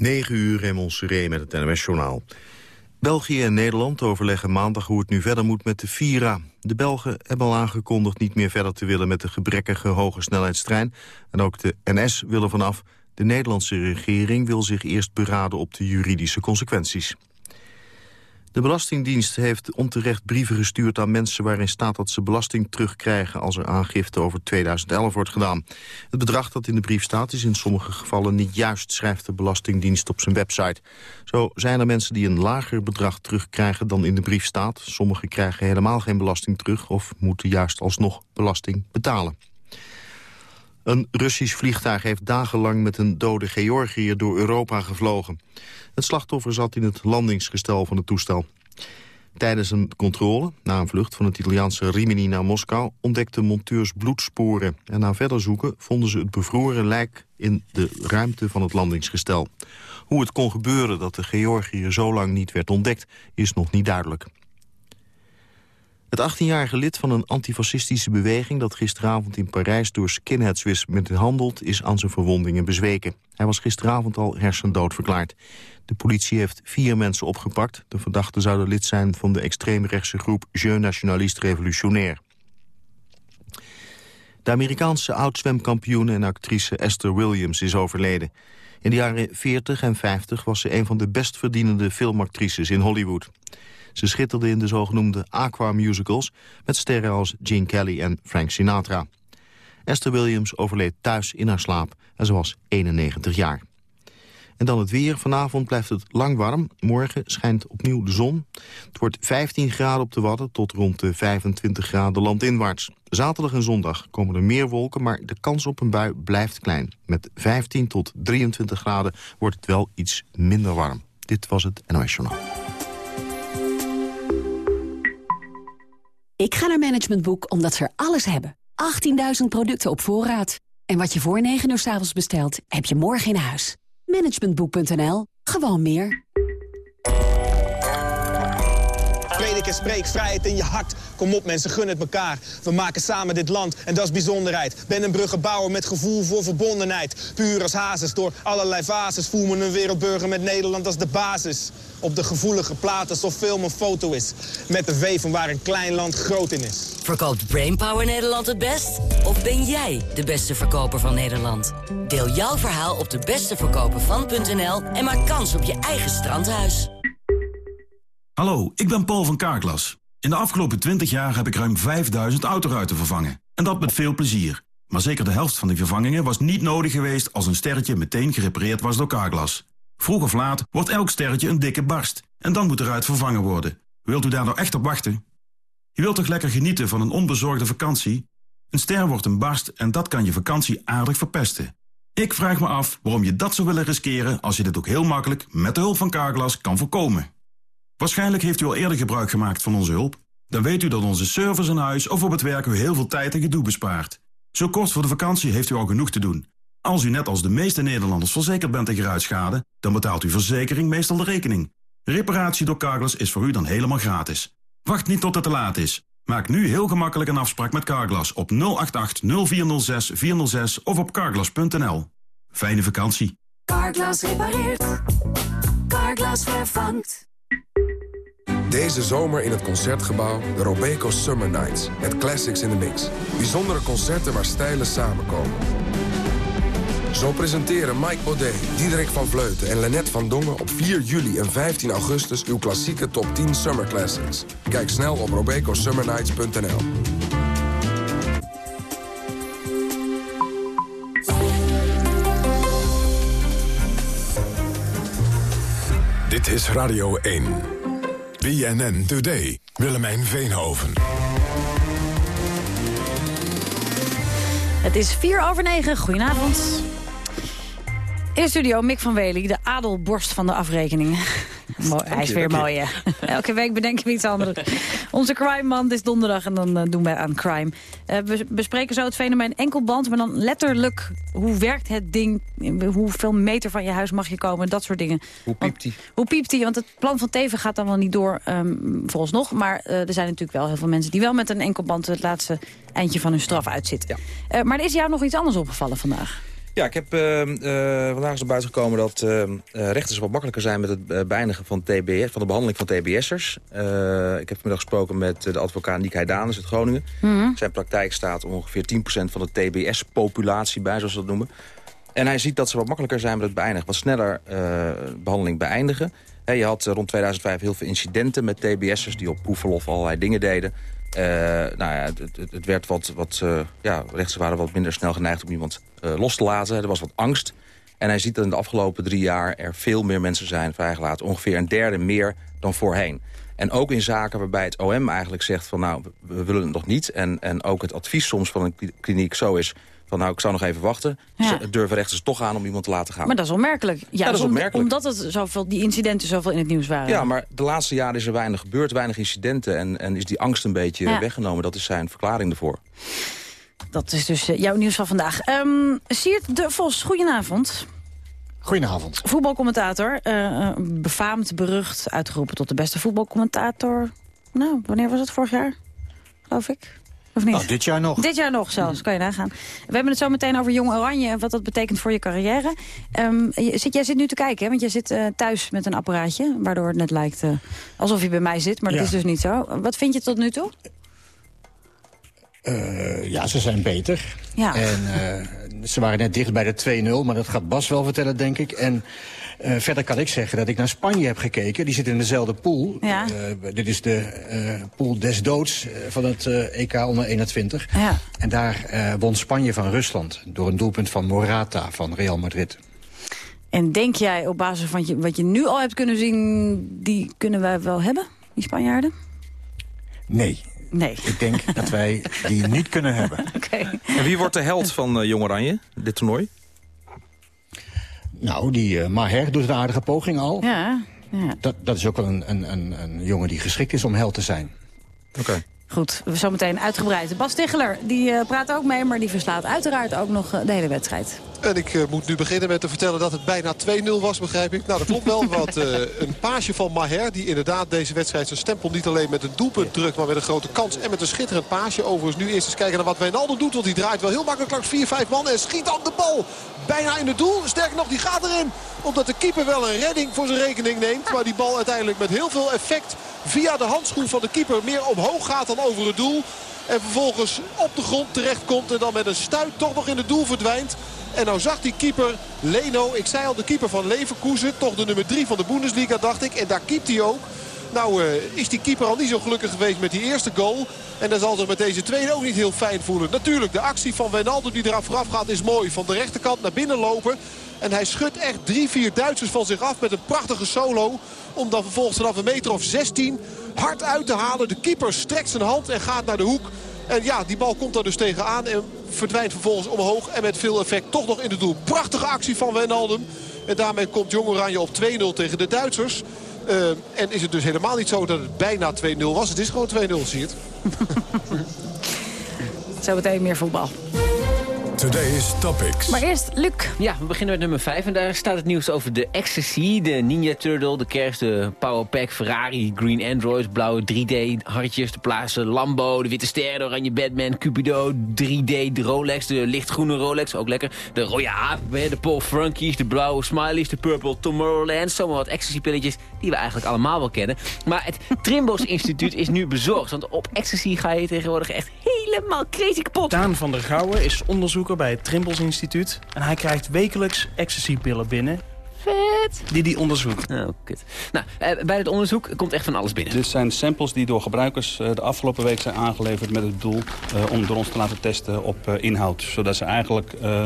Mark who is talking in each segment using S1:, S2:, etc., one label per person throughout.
S1: 9 uur in Montserrat met het NOS-journaal. België en Nederland overleggen maandag hoe het nu verder moet met de Vira. De Belgen hebben al aangekondigd niet meer verder te willen met de gebrekkige hoge snelheidstrein. En ook de NS wil er vanaf. De Nederlandse regering wil zich eerst beraden op de juridische consequenties. De Belastingdienst heeft onterecht brieven gestuurd aan mensen... waarin staat dat ze belasting terugkrijgen als er aangifte over 2011 wordt gedaan. Het bedrag dat in de brief staat is in sommige gevallen niet juist... schrijft de Belastingdienst op zijn website. Zo zijn er mensen die een lager bedrag terugkrijgen dan in de brief staat. Sommigen krijgen helemaal geen belasting terug... of moeten juist alsnog belasting betalen. Een Russisch vliegtuig heeft dagenlang met een dode Georgiër door Europa gevlogen. Het slachtoffer zat in het landingsgestel van het toestel. Tijdens een controle, na een vlucht van het Italiaanse Rimini naar Moskou... ontdekten monteurs bloedsporen. En na verder zoeken vonden ze het bevroren lijk in de ruimte van het landingsgestel. Hoe het kon gebeuren dat de Georgiër zo lang niet werd ontdekt, is nog niet duidelijk. Het 18-jarige lid van een antifascistische beweging... dat gisteravond in Parijs door skinheads wist met is aan zijn verwondingen bezweken. Hij was gisteravond al hersendood verklaard. De politie heeft vier mensen opgepakt. De verdachten zouden lid zijn van de extreemrechtse groep... Jeux Nationaliste Revolutionnaire. De Amerikaanse oud-zwemkampioen en actrice Esther Williams is overleden. In de jaren 40 en 50 was ze een van de best verdienende filmactrices in Hollywood. Ze schitterde in de zogenoemde aqua-musicals... met sterren als Gene Kelly en Frank Sinatra. Esther Williams overleed thuis in haar slaap en ze was 91 jaar. En dan het weer. Vanavond blijft het lang warm. Morgen schijnt opnieuw de zon. Het wordt 15 graden op de Wadden tot rond de 25 graden landinwaarts. Zaterdag en zondag komen er meer wolken, maar de kans op een bui blijft klein. Met 15 tot 23 graden wordt het wel iets minder warm. Dit was het NOS Journaal.
S2: Ik ga naar Management Boek omdat ze er alles hebben. 18.000 producten op voorraad. En wat je voor 9 uur s avonds bestelt, heb je morgen in huis. Managementboek.nl. Gewoon meer.
S3: Predik spreek, vrijheid in je hart. Kom op mensen, gun het elkaar. We maken samen dit land en dat is bijzonderheid. Ben een bruggenbouwer met gevoel voor verbondenheid. Puur als hazes door allerlei fases. Voel me een wereldburger met Nederland als de basis. Op de gevoelige platen alsof film een foto is. Met de V van waar een klein land groot in is.
S4: Verkoopt Brainpower Nederland het best? Of ben jij de beste verkoper van Nederland? Deel jouw verhaal op de besteverkopervan.nl en maak kans op je eigen strandhuis.
S5: Hallo, ik ben Paul van Kaarklas. In de afgelopen 20 jaar heb ik ruim 5000 autoruiten vervangen. En dat met veel plezier. Maar zeker de helft van die vervangingen was niet nodig geweest... als een sterretje meteen gerepareerd was door Carglass. Vroeg of laat wordt elk sterretje een dikke barst. En dan moet de ruit vervangen worden. Wilt u daar nou echt op wachten? Je wilt toch lekker genieten van een onbezorgde vakantie? Een ster wordt een barst en dat kan je vakantie aardig verpesten. Ik vraag me af waarom je dat zou willen riskeren... als je dit ook heel makkelijk met de hulp van Carglass kan voorkomen. Waarschijnlijk heeft u al eerder gebruik gemaakt van onze hulp. Dan weet u dat onze service in huis of op het werk u heel veel tijd en gedoe bespaart. Zo kort voor de vakantie heeft u al genoeg te doen. Als u net als de meeste Nederlanders verzekerd bent tegen ruitschade... dan betaalt uw verzekering meestal de rekening. Reparatie door Carglass is voor u dan helemaal gratis. Wacht niet tot het te laat is. Maak nu heel gemakkelijk een afspraak met Carglass op 088 0406 406 of op carglass.nl. Fijne vakantie.
S6: Carglass repareert. Carglass vervangt.
S7: Deze zomer in het Concertgebouw de Robeco Summer Nights. Met classics in the mix. Bijzondere concerten waar stijlen samenkomen. Zo presenteren Mike Baudet, Diederik van Vleuten en Lennet van Dongen... op 4 juli en 15 augustus uw klassieke top 10 Summer Classics. Kijk snel op robecosummernights.nl.
S8: Dit is Radio 1. BNN Today. Willemijn Veenhoven.
S9: Het is vier over negen. Goedenavond. In de studio Mick van Wely, de adelborst van de afrekening. Mooi, hij is weer mooi, hè? Elke week bedenken we iets anders. Onze crime-man, is donderdag en dan uh, doen wij aan crime. Uh, we bespreken zo het fenomeen enkelband, maar dan letterlijk... hoe werkt het ding, hoeveel meter van je huis mag je komen, dat soort dingen.
S1: Hoe piept hij?
S9: Hoe piept hij, want het plan van Teven gaat dan wel niet door, um, nog. Maar uh, er zijn natuurlijk wel heel veel mensen die wel met een enkelband... het laatste eindje van hun straf uitzitten. Ja. maar er is jou nog iets anders opgevallen vandaag.
S10: Ja, ik heb, uh, uh, vandaag is er buiten gekomen dat uh, rechters wat makkelijker zijn... met het beëindigen van, TBS, van de behandeling van TBS'ers. ik heb vanmiddag gesproken met de advocaat Niek Heidanus uit Groningen. Mm Zijn praktijk staat ongeveer 10% van de TBS-populatie bij, zoals ze dat noemen. En hij ziet dat ze wat makkelijker zijn met het beëindigen. Wat sneller behandeling beëindigen. je had rond 2005 heel veel incidenten met TBS'ers... die op proefverlof allerlei dingen deden. Uh, nou ja, het, het, werd wat, wat uh, ja, rechters waren wat minder snel geneigd om iemand uh, los te laten. Er was wat angst. En hij ziet dat in de afgelopen drie jaar er veel meer mensen zijn vrijgelaten. Ongeveer een derde meer dan voorheen. En ook in zaken waarbij het OM eigenlijk zegt van nou, we willen het nog niet. En, en ook het advies soms van een kliniek zo is van nou, ik zou nog even wachten. Ja. durven rechters toch aan om iemand te laten gaan.
S9: Maar dat is onmerkelijk. Ja, dat is onmerkelijk. Omdat het zoveel, die incidenten zoveel in het nieuws waren.
S10: Ja, maar de laatste jaren is er weinig gebeurd, weinig incidenten. En, en is die angst een beetje weggenomen. Dat is zijn verklaring ervoor.
S9: Dat is dus uh, jouw nieuws van vandaag. Um, Siert de Vos, goedenavond.
S11: Goedenavond.
S9: Voetbalcommentator, uh, befaamd, berucht, uitgeroepen tot de beste voetbalcommentator. Nou, wanneer was het? Vorig jaar, geloof ik. Of niet?
S11: Nou, dit jaar nog.
S9: Dit jaar nog zelfs, kan je nagaan. We hebben het zo meteen over Jong Oranje en wat dat betekent voor je carrière. Um, zit, jij zit nu te kijken, hè? want jij zit uh, thuis met een apparaatje... waardoor het net lijkt uh, alsof je bij mij zit, maar ja. dat is dus niet zo. Wat vind je tot nu toe?
S11: Uh, ja, ze zijn beter.
S9: Ja.
S11: En ze waren net dicht bij de 2-0, maar dat gaat Bas wel vertellen, denk ik. En uh, verder kan ik zeggen dat ik naar Spanje heb gekeken. Die zit in dezelfde pool.
S9: Ja.
S11: Uh, dit is de uh, pool des doods van het EK onder 21.
S9: Ja.
S11: En daar won Spanje van Rusland door een doelpunt van Morata van Real Madrid.
S9: En denk jij op basis van je, wat je nu al hebt kunnen zien... die kunnen wij wel hebben, die Spanjaarden?
S11: Nee.
S9: Nee.
S11: Ik denk dat wij die niet kunnen hebben.
S9: Okay.
S10: En wie wordt de held van Jong Oranje, dit toernooi?
S11: Nou, die uh, Maher doet een aardige poging al.
S9: Ja, ja.
S11: Dat, dat is ook wel een, een, een, een jongen die geschikt is om held te zijn.
S10: Oké. Okay.
S9: Goed, we zo meteen uitgebreid. Bas Ticheler, die uh, praat ook mee, maar die verslaat uiteraard ook nog uh, de hele wedstrijd.
S12: En ik uh, moet nu beginnen met te vertellen dat het bijna 2-0 was, begrijp ik. Nou, dat klopt wel, want een paasje van Maher... die inderdaad deze wedstrijd zijn stempel niet alleen met een doelpunt drukt... maar met een grote kans en met een schitterend paasje. Overigens nu eerst eens kijken naar wat Wijnaldum doet... want die draait wel heel makkelijk langs 4-5 man en schiet dan de bal bijna in het doel. Sterker nog, die gaat erin. Omdat de keeper wel een redding voor zijn rekening neemt. Maar die bal uiteindelijk met heel veel effect via de handschoen van de keeper... meer omhoog gaat dan over het doel. En vervolgens op de grond terechtkomt en dan met een stuit toch nog in het doel verdwijnt. En nou zag die keeper Leno, ik zei al de keeper van Leverkusen, toch de nummer 3 van de Bundesliga dacht ik. En daar keept hij ook. Nou uh, is die keeper al niet zo gelukkig geweest met die eerste goal. En dan zal zich met deze tweede ook niet heel fijn voelen. Natuurlijk, de actie van Wijnaldum die eraan vooraf gaat is mooi. Van de rechterkant naar binnen lopen. En hij schudt echt drie, vier Duitsers van zich af met een prachtige solo. Om dan vervolgens vanaf een meter of 16 hard uit te halen. De keeper strekt zijn hand en gaat naar de hoek. En ja, die bal komt daar dus tegenaan en verdwijnt vervolgens omhoog. En met veel effect toch nog in het doel. Prachtige actie van Wijnaldum. En daarmee komt Jong Oranje op 2-0 tegen de Duitsers. Uh, en is het dus helemaal niet zo dat het bijna 2-0 was. Het is gewoon 2-0, zie je het.
S9: Zo meteen meer voetbal.
S8: Today's Topics.
S9: Maar eerst Luc.
S13: Ja, we beginnen met nummer 5 en daar staat het nieuws over de Ecstasy, de Ninja Turtle, de kerst, de Powerpack, Ferrari, Green Android, blauwe 3D, hartjes, de plaatsen, Lambo, de witte ster, de oranje Batman, Cupido, 3D, de Rolex, de lichtgroene Rolex, ook lekker, de rode aap, de Paul Frankies, de blauwe Smileys, de Purple Tomorrowland, zomaar wat Ecstasy-pilletjes die we eigenlijk allemaal wel kennen. Maar het Trimbos Instituut is nu bezorgd, want op Ecstasy ga je tegenwoordig echt helemaal crazy kapot.
S14: Daan van der Gouwen is onderzoeker bij het Trimbos Instituut. En hij krijgt wekelijks ecstasy-pillen binnen.
S13: Vet.
S14: Die die onderzoekt.
S13: Oh, kut. Nou, eh, bij het onderzoek komt echt van alles binnen.
S15: Dit zijn samples die door gebruikers eh, de afgelopen week zijn aangeleverd... met het doel uh, om door ons te laten testen op uh, inhoud. Zodat ze eigenlijk uh,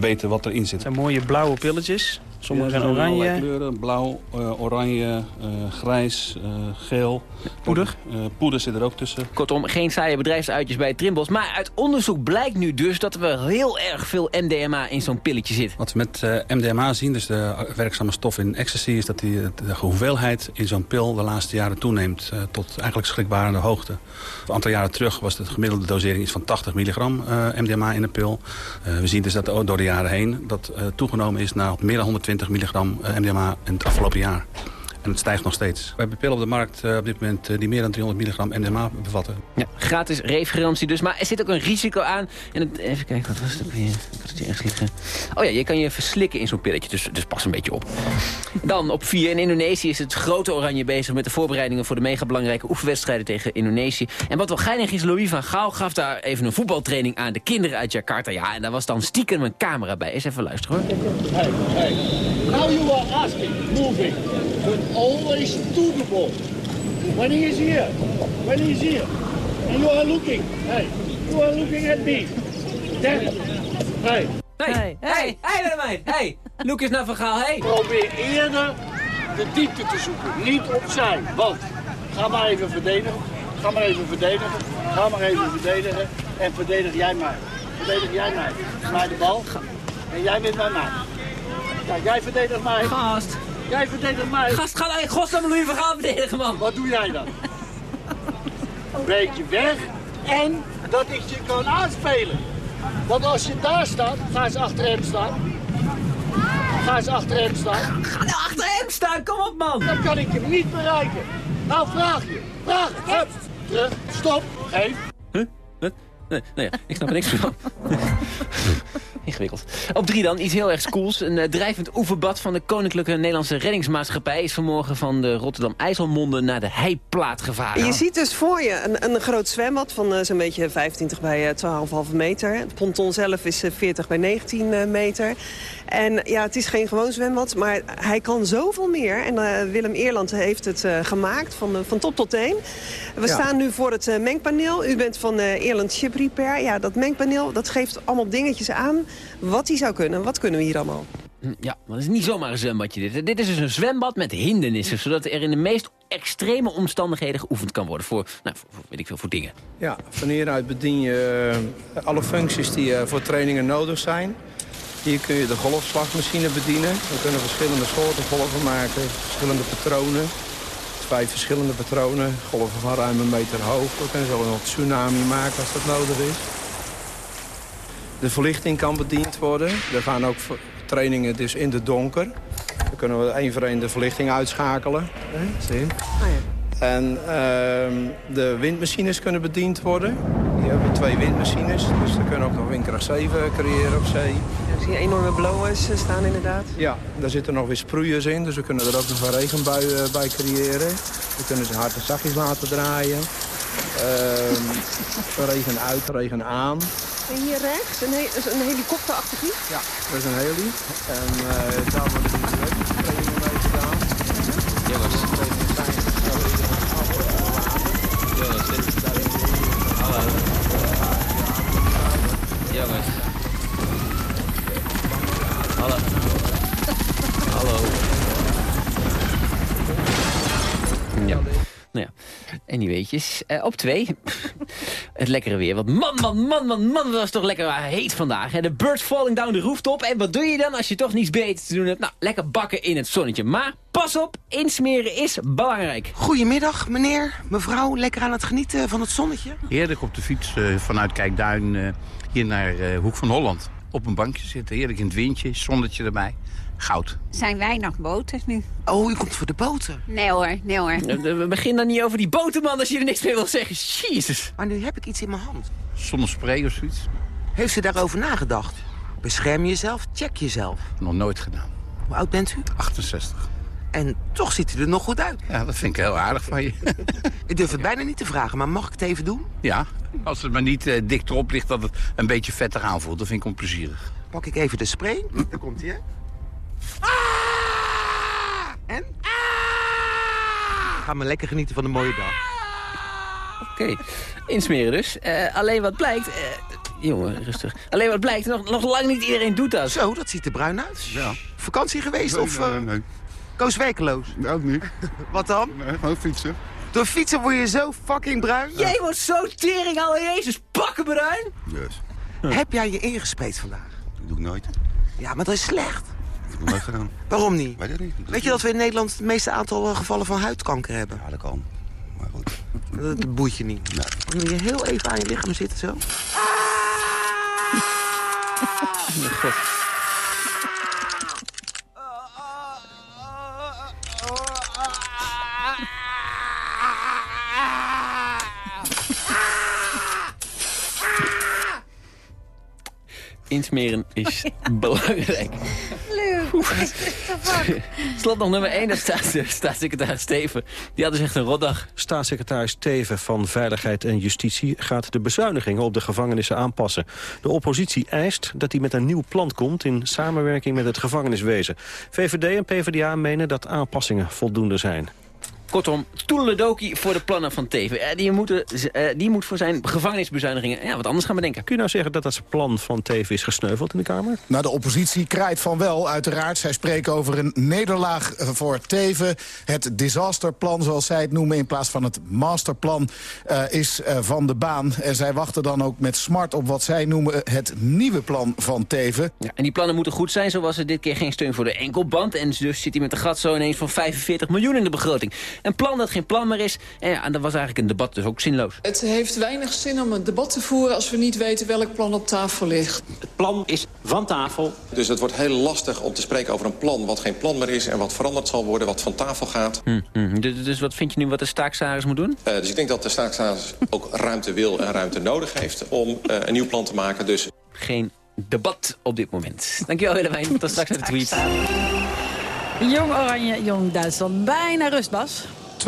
S15: weten wat erin zit. Het
S14: zijn mooie blauwe pilletjes. Sommige zijn oranje.
S15: kleuren, blauw, uh, oranje, uh, grijs, uh, geel.
S14: Poeder?
S15: poeder zit er ook tussen.
S13: Kortom, geen saaie bedrijfsuitjes bij Trimbos. Maar uit onderzoek blijkt nu dus dat er heel erg veel MDMA in zo'n pilletje zit.
S15: Wat we met MDMA zien, dus de werkzame stof in ecstasy... is dat die, de hoeveelheid in zo'n pil de laatste jaren toeneemt... tot eigenlijk schrikbarende hoogte. Een aantal jaren terug was de gemiddelde dosering iets van 80 milligram MDMA in een pil. we zien dus dat door de jaren heen dat toegenomen is naar meer dan 120 20 milligram MDMA in het afgelopen jaar. En het stijgt nog steeds. We hebben pillen op de markt eh, op dit moment eh, die meer dan 300 milligram MDMA bevatten.
S13: Ja, gratis reefgarantie dus. Maar er zit ook een risico aan. En het, even kijken, wat was het ook weer? Ik had het hier ergens liggen. Oh ja, je kan je verslikken in zo'n pilletje. Dus, dus pas een beetje op. Dan op 4 in Indonesië is het grote oranje bezig... met de voorbereidingen voor de mega belangrijke oefenwedstrijden tegen Indonesië. En wat wel geinig is, Louis van Gaal gaf daar even een voetbaltraining aan de kinderen uit Jakarta. Ja, en daar was dan stiekem een camera bij. Eens even luisteren hoor.
S16: Hey, hey. Now you are asking, moving, always to the ball. When he is here, when he is here, and you are looking, hey, you are looking at me. Then, hey.
S13: Hey, hey, hey, hey. Hey, Lucas naar Van Gaal, hey.
S16: Probeer eerder de diepte te zoeken, niet opzij. Want, ga maar even verdedigen, ga maar even verdedigen, ga maar even verdedigen. En verdedig jij mij. Verdedig jij mij. Mij de bal. En jij wint bij mij. Kijk, jij verdedigt mij.
S13: Gast.
S16: Jij verdedigt mij.
S13: Gast, ga nou in godsnaam Louis van Gaal verdedigen, man.
S16: Wat doe jij dan? Een beetje weg en dat ik je kan aanspelen. Want als je daar staat, ga eens achter hem staan. Ga eens achter hem staan.
S13: Ga nou achter hem staan, kom op man.
S16: Dan kan ik hem niet bereiken. Nou, vraag je. Vraag. Terug. Stop. Geef.
S13: Nee, nee, ik snap er niks van. Ingewikkeld. Op drie dan, iets heel erg cools. Een uh, drijvend oefenbad van de Koninklijke Nederlandse Reddingsmaatschappij... is vanmorgen van de Rotterdam-IJsselmonde naar de heiplaat gevaren.
S17: Je ziet dus voor je een, een groot zwembad van uh, zo'n beetje 25 bij uh, 12,5 meter. Het ponton zelf is 40 bij 19 meter. En ja, het is geen gewoon zwembad, maar hij kan zoveel meer. En uh, Willem Eerland heeft het uh, gemaakt, van, uh, van top tot teen. We ja. staan nu voor het mengpaneel. U bent van Eerland Ship Repair. Ja, dat mengpaneel dat geeft allemaal dingetjes aan wat hij zou kunnen. Wat kunnen we hier allemaal?
S13: Ja, maar het is niet zomaar een zwembadje dit. Dit is dus een zwembad met hindernissen, zodat er in de meest extreme omstandigheden geoefend kan worden voor, nou, voor, voor, weet ik veel, voor dingen.
S18: Ja, van hieruit bedien je alle functies die voor trainingen nodig zijn. Hier kun je de golfslagmachine bedienen. We kunnen verschillende soorten golven maken, verschillende patronen. Vijf verschillende patronen, golven van ruim een meter hoog. We kunnen zo nog tsunami maken als dat nodig is. De verlichting kan bediend worden. Er gaan ook trainingen dus in de donker. Dan kunnen we één voor één de verlichting uitschakelen. Zie ah, ja. En uh, de windmachines kunnen bediend worden. Hier hebben we twee windmachines, dus we kunnen ook nog windkracht 7 creëren op zee.
S17: Ja, ik zie enorme blowers staan inderdaad.
S18: Ja, daar zitten nog weer sproeiers in, dus we kunnen er ook nog een regenbui uh, bij creëren. We kunnen ze hard en zachtjes laten draaien. Uh, regen uit, regen aan.
S17: En hier rechts, een, he een helikopterachtig iets?
S18: Ja, dat is een heli. En uh, daar wordt de training mee gedaan.
S13: Jongens. Hallo. Hallo. Ja. Nou ja, en die weetjes. Uh, op twee. het lekkere weer. Want man, man, man, man, man, was toch lekker heet vandaag. Hè? De birds falling down the rooftop. En wat doe je dan als je toch niets beter te doen hebt? Nou, lekker bakken in het zonnetje. Maar pas op, insmeren is belangrijk.
S19: Goedemiddag, meneer, mevrouw. Lekker aan het genieten van het zonnetje?
S20: Heerlijk op de fiets uh, vanuit Kijkduin uh, hier naar uh, Hoek van Holland. Op een bankje zitten, heerlijk in het windje, zonnetje erbij. Goud.
S21: Zijn wij nog boten nu?
S19: Oh, u komt voor de boten?
S21: Nee hoor, nee hoor.
S13: We beginnen dan niet over die boten, man, als je er niks meer wil zeggen. Jezus.
S19: Maar nu heb ik iets in mijn hand.
S20: Zonnespray of zoiets.
S19: Heeft u daarover nagedacht? Bescherm jezelf, check jezelf.
S20: Nog nooit gedaan.
S19: Hoe oud bent u?
S20: 68.
S19: En toch ziet u er nog goed uit.
S20: Ja, dat vind ik heel aardig van je.
S19: ik durf het bijna niet te vragen, maar mag ik het even doen?
S20: Ja, als het maar niet uh, dik erop ligt dat het een beetje vettig aanvoelt. Dat vind ik onplezierig.
S19: Pak ik even de spray. Daar komt hij, hè? Ah! En? Ah! Ga maar lekker genieten van een mooie dag.
S13: Oké, okay. insmeren dus. Uh, alleen wat blijkt... Uh, jongen, rustig. Alleen wat blijkt, nog, nog lang niet iedereen doet dat.
S19: Zo, dat ziet er bruin uit.
S20: Ja.
S19: Vakantie geweest
S20: nee,
S19: of...
S20: Nee.
S19: Koos werkeloos?
S20: Nee, ook niet.
S19: Wat dan?
S20: Nee, gewoon fietsen.
S19: Door fietsen word je zo fucking bruin?
S13: Jij wordt zo tering al Jezus, pakken bruin.
S20: Yes.
S19: Heb jij je ingespeeld vandaag?
S20: Dat doe ik nooit.
S19: Ja, maar dat is slecht.
S20: Dat heb ik nooit gedaan.
S19: Waarom niet?
S20: Weet, niet.
S19: Weet je dat we in Nederland het meeste aantal gevallen van huidkanker hebben?
S20: Ja, dat kan. Maar goed.
S19: Dat boeit je niet.
S20: Nee.
S19: Dan moet je heel even aan je lichaam zitten zo.
S13: God. Insmeren is belangrijk.
S9: Leuk.
S13: Slot nog nummer 1, dat staat staatssecretaris Steven. Die had dus echt een rotdag.
S22: Staatssecretaris Teven van Veiligheid en Justitie gaat de bezuinigingen op de gevangenissen aanpassen. De oppositie eist dat hij met een nieuw plan komt in samenwerking met het gevangeniswezen. VVD en PvdA menen dat aanpassingen voldoende zijn.
S13: Kortom, toedeledokie voor de plannen van Teven. Eh, die, moeten, eh, die moet voor zijn gevangenisbezuinigingen ja, wat anders gaan bedenken.
S22: Kun je nou zeggen dat dat plan van Teven is gesneuveld in de Kamer?
S23: Nou, de oppositie kraait van wel, uiteraard. Zij spreken over een nederlaag eh, voor Teven. Het disasterplan, zoals zij het noemen, in plaats van het masterplan, uh, is uh, van de baan. En zij wachten dan ook met smart op wat zij noemen het nieuwe plan van Teven.
S13: Ja, en die plannen moeten goed zijn, zo was er dit keer geen steun voor de enkelband. En dus zit hij met de gat zo ineens van 45 miljoen in de begroting. Een plan dat geen plan meer is. En ja, dat was eigenlijk een debat dus ook zinloos.
S24: Het heeft weinig zin om een debat te voeren als we niet weten welk plan op tafel ligt.
S25: Het plan is van tafel.
S26: Dus het wordt heel lastig om te spreken over een plan wat geen plan meer is... en wat veranderd zal worden, wat van tafel gaat.
S13: Hm, hm. Dus, dus, wat vind je nu wat de staaksaris moet doen?
S26: Uh, dus ik denk dat de staaksaris ook ruimte wil en ruimte nodig heeft... om uh, een nieuw plan te maken. Dus...
S13: Geen debat op dit moment. Dankjewel Willemijn. Tot straks met de tweet.
S9: Jong Oranje, Jong Duitsland. Bijna rust, Bas.
S12: 2-0.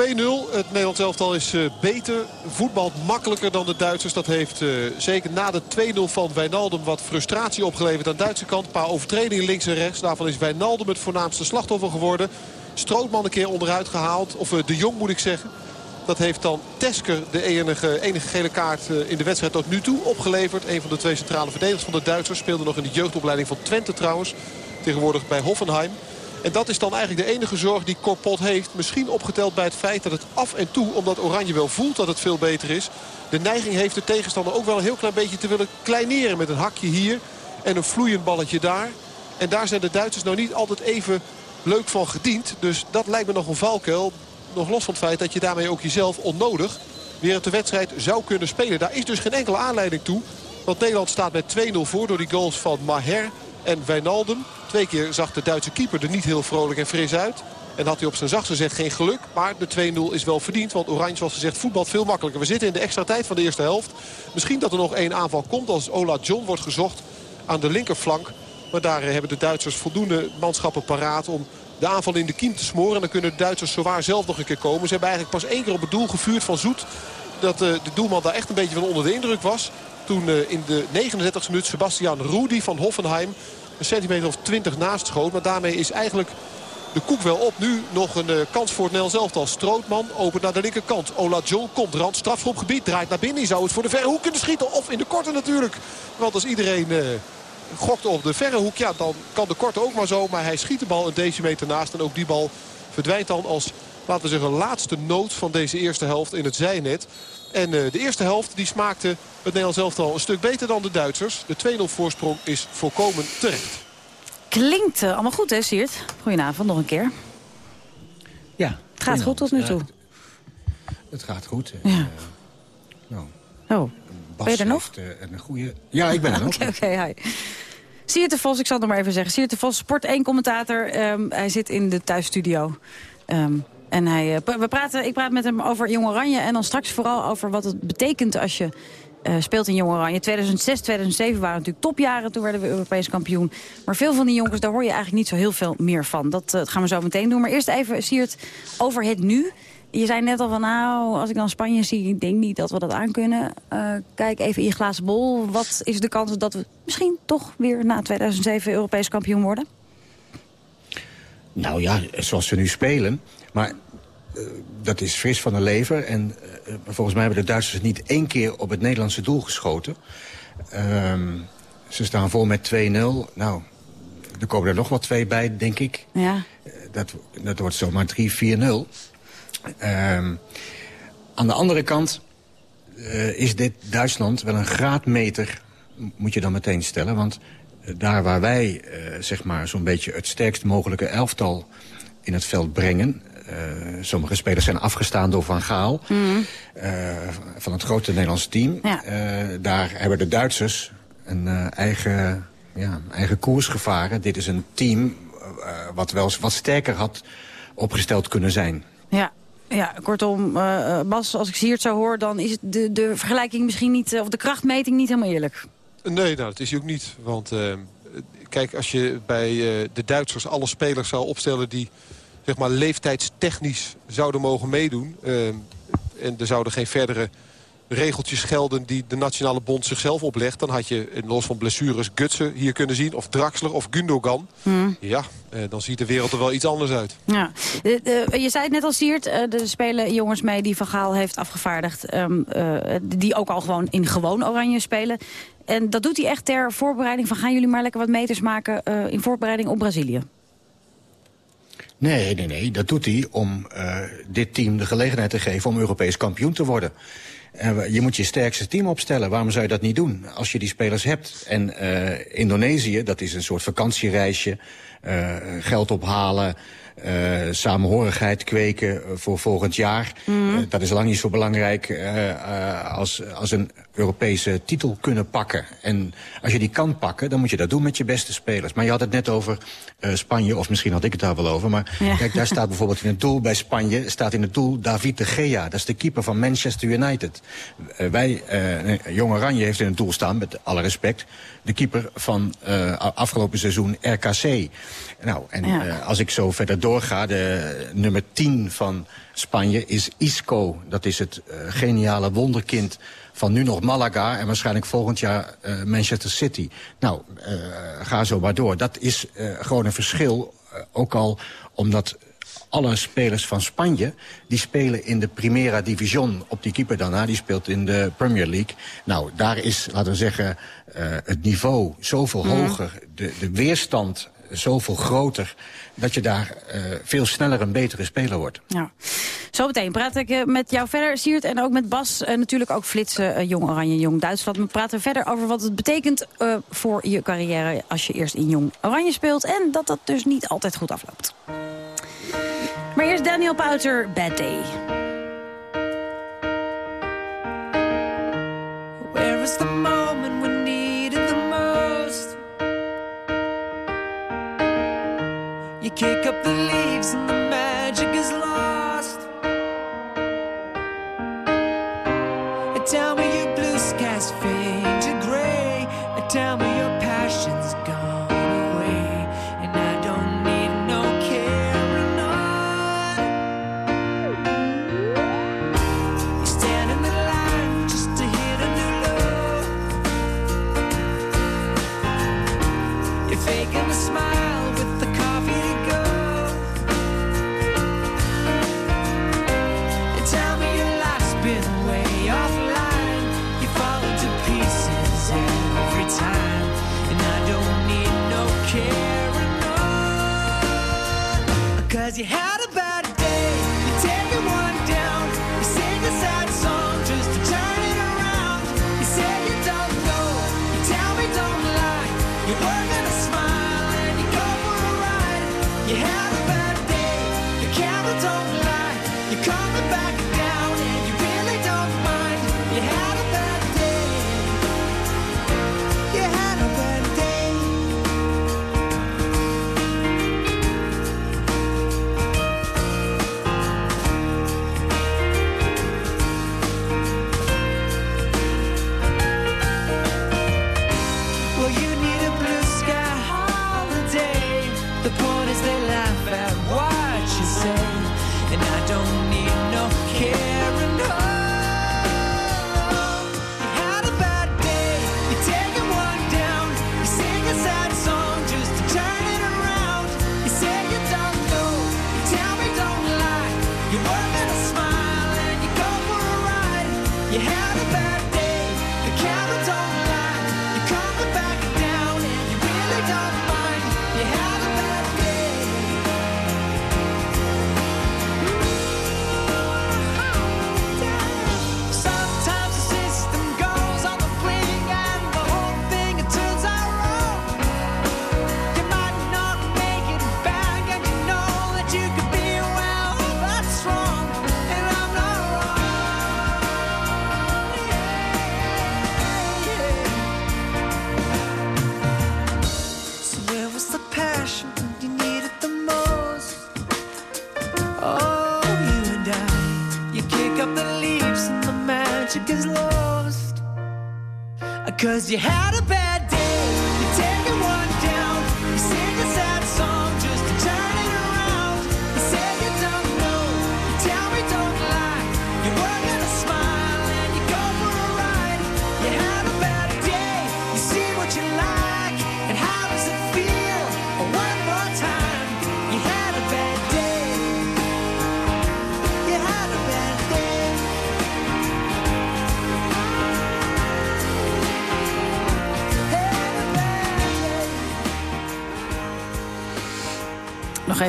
S12: Het Nederlands elftal is uh, beter. Voetbalt makkelijker dan de Duitsers. Dat heeft uh, zeker na de 2-0 van Wijnaldum wat frustratie opgeleverd aan de Duitse kant. Een paar overtredingen links en rechts. Daarvan is Wijnaldum het voornaamste slachtoffer geworden. Strootman een keer onderuit gehaald. Of uh, de Jong moet ik zeggen. Dat heeft dan Tesker de enige, enige gele kaart in de wedstrijd tot nu toe opgeleverd. Een van de twee centrale verdedigers van de Duitsers. Speelde nog in de jeugdopleiding van Twente trouwens. Tegenwoordig bij Hoffenheim. En dat is dan eigenlijk de enige zorg die Corpot heeft. Misschien opgeteld bij het feit dat het af en toe, omdat Oranje wel voelt dat het veel beter is... de neiging heeft de tegenstander ook wel een heel klein beetje te willen kleineren. Met een hakje hier en een vloeiend balletje daar. En daar zijn de Duitsers nou niet altijd even leuk van gediend. Dus dat lijkt me nog een valkuil. Nog los van het feit dat je daarmee ook jezelf onnodig weer op de wedstrijd zou kunnen spelen. Daar is dus geen enkele aanleiding toe. Want Nederland staat met 2-0 voor door die goals van Maher en Wijnaldum. Twee keer zag de Duitse keeper er niet heel vrolijk en fris uit. En had hij op zijn zacht gezegd geen geluk. Maar de 2-0 is wel verdiend. Want Oranje zoals gezegd voetbalt veel makkelijker. We zitten in de extra tijd van de eerste helft. Misschien dat er nog één aanval komt als Ola John wordt gezocht aan de linkerflank. Maar daar hebben de Duitsers voldoende manschappen paraat om de aanval in de kiem te smoren. En dan kunnen de Duitsers zowaar zelf nog een keer komen. Ze hebben eigenlijk pas één keer op het doel gevuurd van Zoet. Dat de doelman daar echt een beetje van onder de indruk was. Toen in de 39e minuut Sebastian Rudi van Hoffenheim een centimeter of 20 naast schoot. Maar daarmee is eigenlijk de koek wel op. Nu nog een uh, kans voor het Nel als Strootman. Open naar de linkerkant. Ola John komt rand. Strafschopgebied. Draait naar binnen. Die zou het voor de verre hoek kunnen schieten. Of in de korte natuurlijk. Want als iedereen uh, gokt op de verre hoek. Ja, dan kan de korte ook maar zo. Maar hij schiet de bal een decimeter naast. En ook die bal verdwijnt dan als, laten we zeggen, laatste noot van deze eerste helft in het zijnet. En uh, de eerste helft die smaakte het Nederlands elftal een stuk beter dan de Duitsers. De 2-0 voorsprong is volkomen terecht.
S9: Klinkt uh, allemaal goed, hè, Siert? Goedenavond, nog een keer.
S11: Ja.
S9: Het gaat goed tot nu toe.
S11: Ja, het, gaat goed.
S9: Ja.
S11: Uh, nou,
S9: oh,
S11: Bas
S9: ben je er nog?
S11: Heeft, een goede... Ja, ik ben er nog.
S9: Oké, okay, okay, hi. Siert de Vos, ik zal het nog maar even zeggen. Siert de Vos, Sport 1-commentator. Um, hij zit in de thuisstudio. Um, en hij, we praten, ik praat met hem over Jong Oranje. En dan straks vooral over wat het betekent als je uh, speelt in Jong Oranje. 2006, 2007 waren natuurlijk topjaren. Toen werden we Europees kampioen. Maar veel van die jongens, daar hoor je eigenlijk niet zo heel veel meer van. Dat uh, gaan we zo meteen doen. Maar eerst even, Siert, over het nu. Je zei net al van, nou, als ik dan Spanje zie... ik denk niet dat we dat aankunnen. Uh, kijk even in je glazen bol. Wat is de kans dat we misschien toch weer na 2007 Europees kampioen worden?
S11: Nou ja, zoals ze nu spelen. Maar uh, dat is fris van de lever. En uh, volgens mij hebben de Duitsers niet één keer op het Nederlandse doel geschoten. Uh, ze staan voor met 2-0. Nou, er komen er nog wel twee bij, denk ik.
S9: Ja.
S11: Dat, dat wordt zomaar 3-4-0. Ehm, aan de andere kant is dit Duitsland wel een graadmeter, moet je dan meteen stellen. Want daar waar wij, zeg maar, zo'n beetje het sterkst mogelijke elftal in het veld brengen... Uh, sommige spelers zijn afgestaan door Van Gaal. Mm. Uh, van het grote Nederlandse team.
S9: Ja.
S11: Uh, daar hebben de Duitsers een eigen, ja, eigen koers gevaren. Dit is een team wat wel eens wat sterker had opgesteld kunnen zijn.
S9: Ja. Ja, kortom, Bas, als ik Siert zo hoor... dan is de, de vergelijking misschien niet... of de krachtmeting niet helemaal eerlijk.
S12: Nee, nou, dat is hij ook niet. Want uh, kijk, als je bij uh, de Duitsers alle spelers zou opstellen... die zeg maar, leeftijdstechnisch zouden mogen meedoen... Uh, en er zouden geen verdere regeltjes gelden die de Nationale Bond zichzelf oplegt... dan had je in los van blessures Gutsen hier kunnen zien... of Draxler of Gundogan. Hmm. Ja, eh, dan ziet de wereld er wel iets anders uit.
S27: Ja. De, de, je zei het net al, Siert, er spelen jongens mee die Van Gaal heeft afgevaardigd... Um, uh, die ook al gewoon in gewoon oranje spelen. En dat doet hij echt ter voorbereiding van... gaan jullie maar lekker wat meters maken uh, in voorbereiding op Brazilië?
S11: Nee, nee, nee. Dat doet hij om uh, dit team de gelegenheid te geven om Europees kampioen te worden. Uh, je moet je sterkste team opstellen. Waarom zou je dat niet doen als je die spelers hebt? En uh, Indonesië, dat is een soort vakantiereisje. geld ophalen, samenhorigheid kweken voor volgend jaar. Mm. Dat is lang niet zo belangrijk als, als een Europese titel kunnen pakken. En als je die kan pakken, dan moet je dat doen met je beste spelers. Maar je had het net over Spanje, of misschien had ik het daar wel over. Maar ja. kijk, daar staat bijvoorbeeld in het doel bij Spanje... staat in het doel David de Gea. Dat is de keeper van Manchester United. wij, Jong Oranje heeft in het doel staan, met alle respect... de keeper van afgelopen seizoen RKC. Nou, en ja. als ik zo verder doorga, de nummer 10 van Spanje is Isco. Dat is het uh, geniale wonderkind van nu nog Malaga en waarschijnlijk volgend jaar uh, Manchester City. Nou, uh, ga zo maar door. Dat is gewoon een verschil, ook al omdat alle spelers van Spanje... die spelen in de Primera Division op die keeper daarna. Die speelt in de Premier League. Nou, daar is, laten we zeggen, uh, het niveau zoveel mm. hoger. De, de weerstand zoveel groter dat je daar uh, veel sneller een betere speler wordt.
S27: Ja. Zo meteen praat ik uh, met jou verder, Siert, en ook met Bas. Uh, natuurlijk ook flitsen, Jong Oranje, Jong Duitsland. We praten verder over wat het betekent voor je carrière... als je eerst in Jong Oranje speelt. En dat dat dus niet altijd goed afloopt. Maar eerst Daniel Pouter, Bad Day. Where is the moment when kick up the leaves and the magic is lost.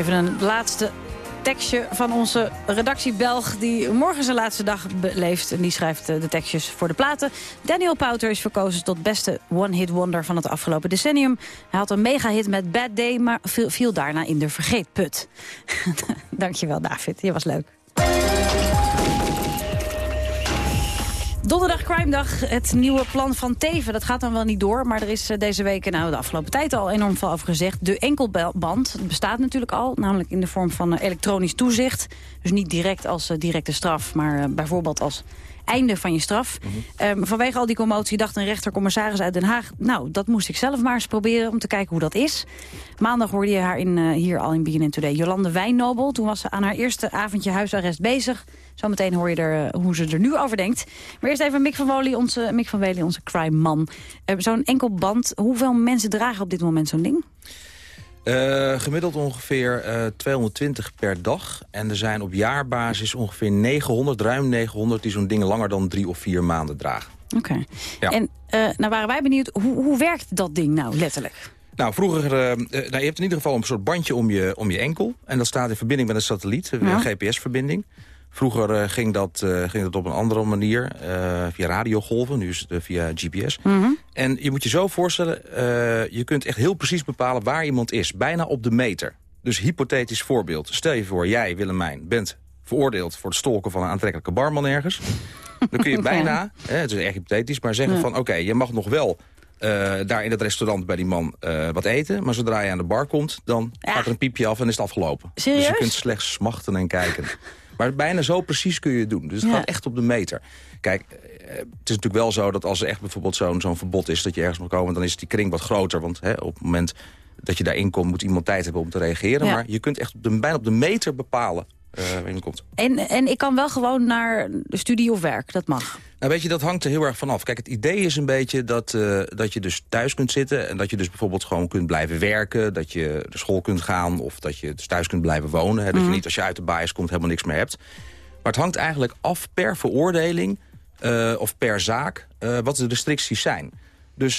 S9: Even een laatste tekstje van onze redactie Belg... die morgen zijn laatste dag beleeft. En die schrijft eh, de tekstjes voor de platen. Daniel Powter is verkozen tot beste one-hit wonder van het afgelopen decennium. Hij had een mega-hit met Bad Day, maar viel, viel daarna in de vergeetput. Dankjewel, David. Je was leuk. Donderdag Crime Dag, het nieuwe plan van Teven. Dat gaat dan wel niet door, maar er is eh, deze week, nou de afgelopen tijd al enorm veel over gezegd. De enkelband bestaat natuurlijk al, namelijk in de vorm van eh, elektronisch toezicht. Dus niet direct als eh, directe straf, maar bijvoorbeeld als einde van je straf. Ehm, vanwege al die commotie dacht een rechtercommissaris uit Den Haag... nou, dat moest ik zelf maar eens proberen om te kijken hoe dat is. Maandag hoorde je haar in, eh, hier al in BNN Today. Jolande Wijnnobel, toen was ze aan haar eerste avondje huisarrest bezig. Zometeen hoor je er, eh, hoe ze er nu over denkt. Maar eerst even Mick van Wely, onze, Mick van Wely, onze crime-man. Eh, zo'n enkel band, hoeveel mensen dragen op dit moment zo'n ding?
S10: Eh, gemiddeld ongeveer eh, 220 per dag. En er zijn op jaarbasis ongeveer 900, ruim 900... die zo'n ding langer dan drie of vier maanden dragen.
S9: Oké.
S10: Ja.
S9: En eh, nou waren wij benieuwd, hoe, hoe werkt dat ding nou letterlijk?
S10: Nou, vroeger, eh, eh, nou, je hebt in ieder geval een soort bandje om je, om je enkel. En dat staat in verbinding met een satelliet, een
S9: Ja.
S10: GPS-verbinding. Vroeger eh, ging, dat, eh, ging dat op een andere manier, eh, via radiogolven. Nu is het via GPS. En je moet je zo voorstellen, je kunt echt heel precies bepalen waar iemand is. Bijna op de meter. Dus hypothetisch voorbeeld. Stel je voor, jij, Willemijn, bent veroordeeld voor het stolken van een aantrekkelijke barman ergens. Dan kun je bijna, hè, het is erg hypothetisch, maar zeggen
S9: Ja.
S10: van... oké, je mag nog wel daar in het restaurant bij die man wat eten... maar zodra je aan de bar komt, dan gaat er een piepje af en is het afgelopen. Dus
S9: Serieus?
S10: je kunt slechts smachten en kijken. Maar bijna zo precies kun je het doen. Dus het
S9: Ja.
S10: gaat echt op de meter. Kijk, eh, het is natuurlijk wel zo dat als er echt bijvoorbeeld zo'n zo'n verbod is... dat je ergens mag komen, dan is die kring wat groter. Want hè, op het moment dat je daarin komt, moet iemand tijd hebben om te reageren.
S9: Ja.
S10: Maar je kunt echt op de, bijna op de meter bepalen eh, waar je komt.
S9: En, en ik kan wel gewoon naar studie of werk, dat mag.
S10: Nou weet je, dat hangt er heel erg vanaf. Kijk, het idee is een beetje dat, eh, dat je dus thuis kunt zitten... en dat je dus bijvoorbeeld gewoon kunt blijven werken... dat je de school kunt gaan of dat je dus thuis kunt blijven wonen. Hè, dat
S9: Mhm.
S10: je niet als je uit de bias komt helemaal niks meer hebt. Maar het hangt eigenlijk af per veroordeling eh, of per zaak... eh, wat de restricties zijn. Dus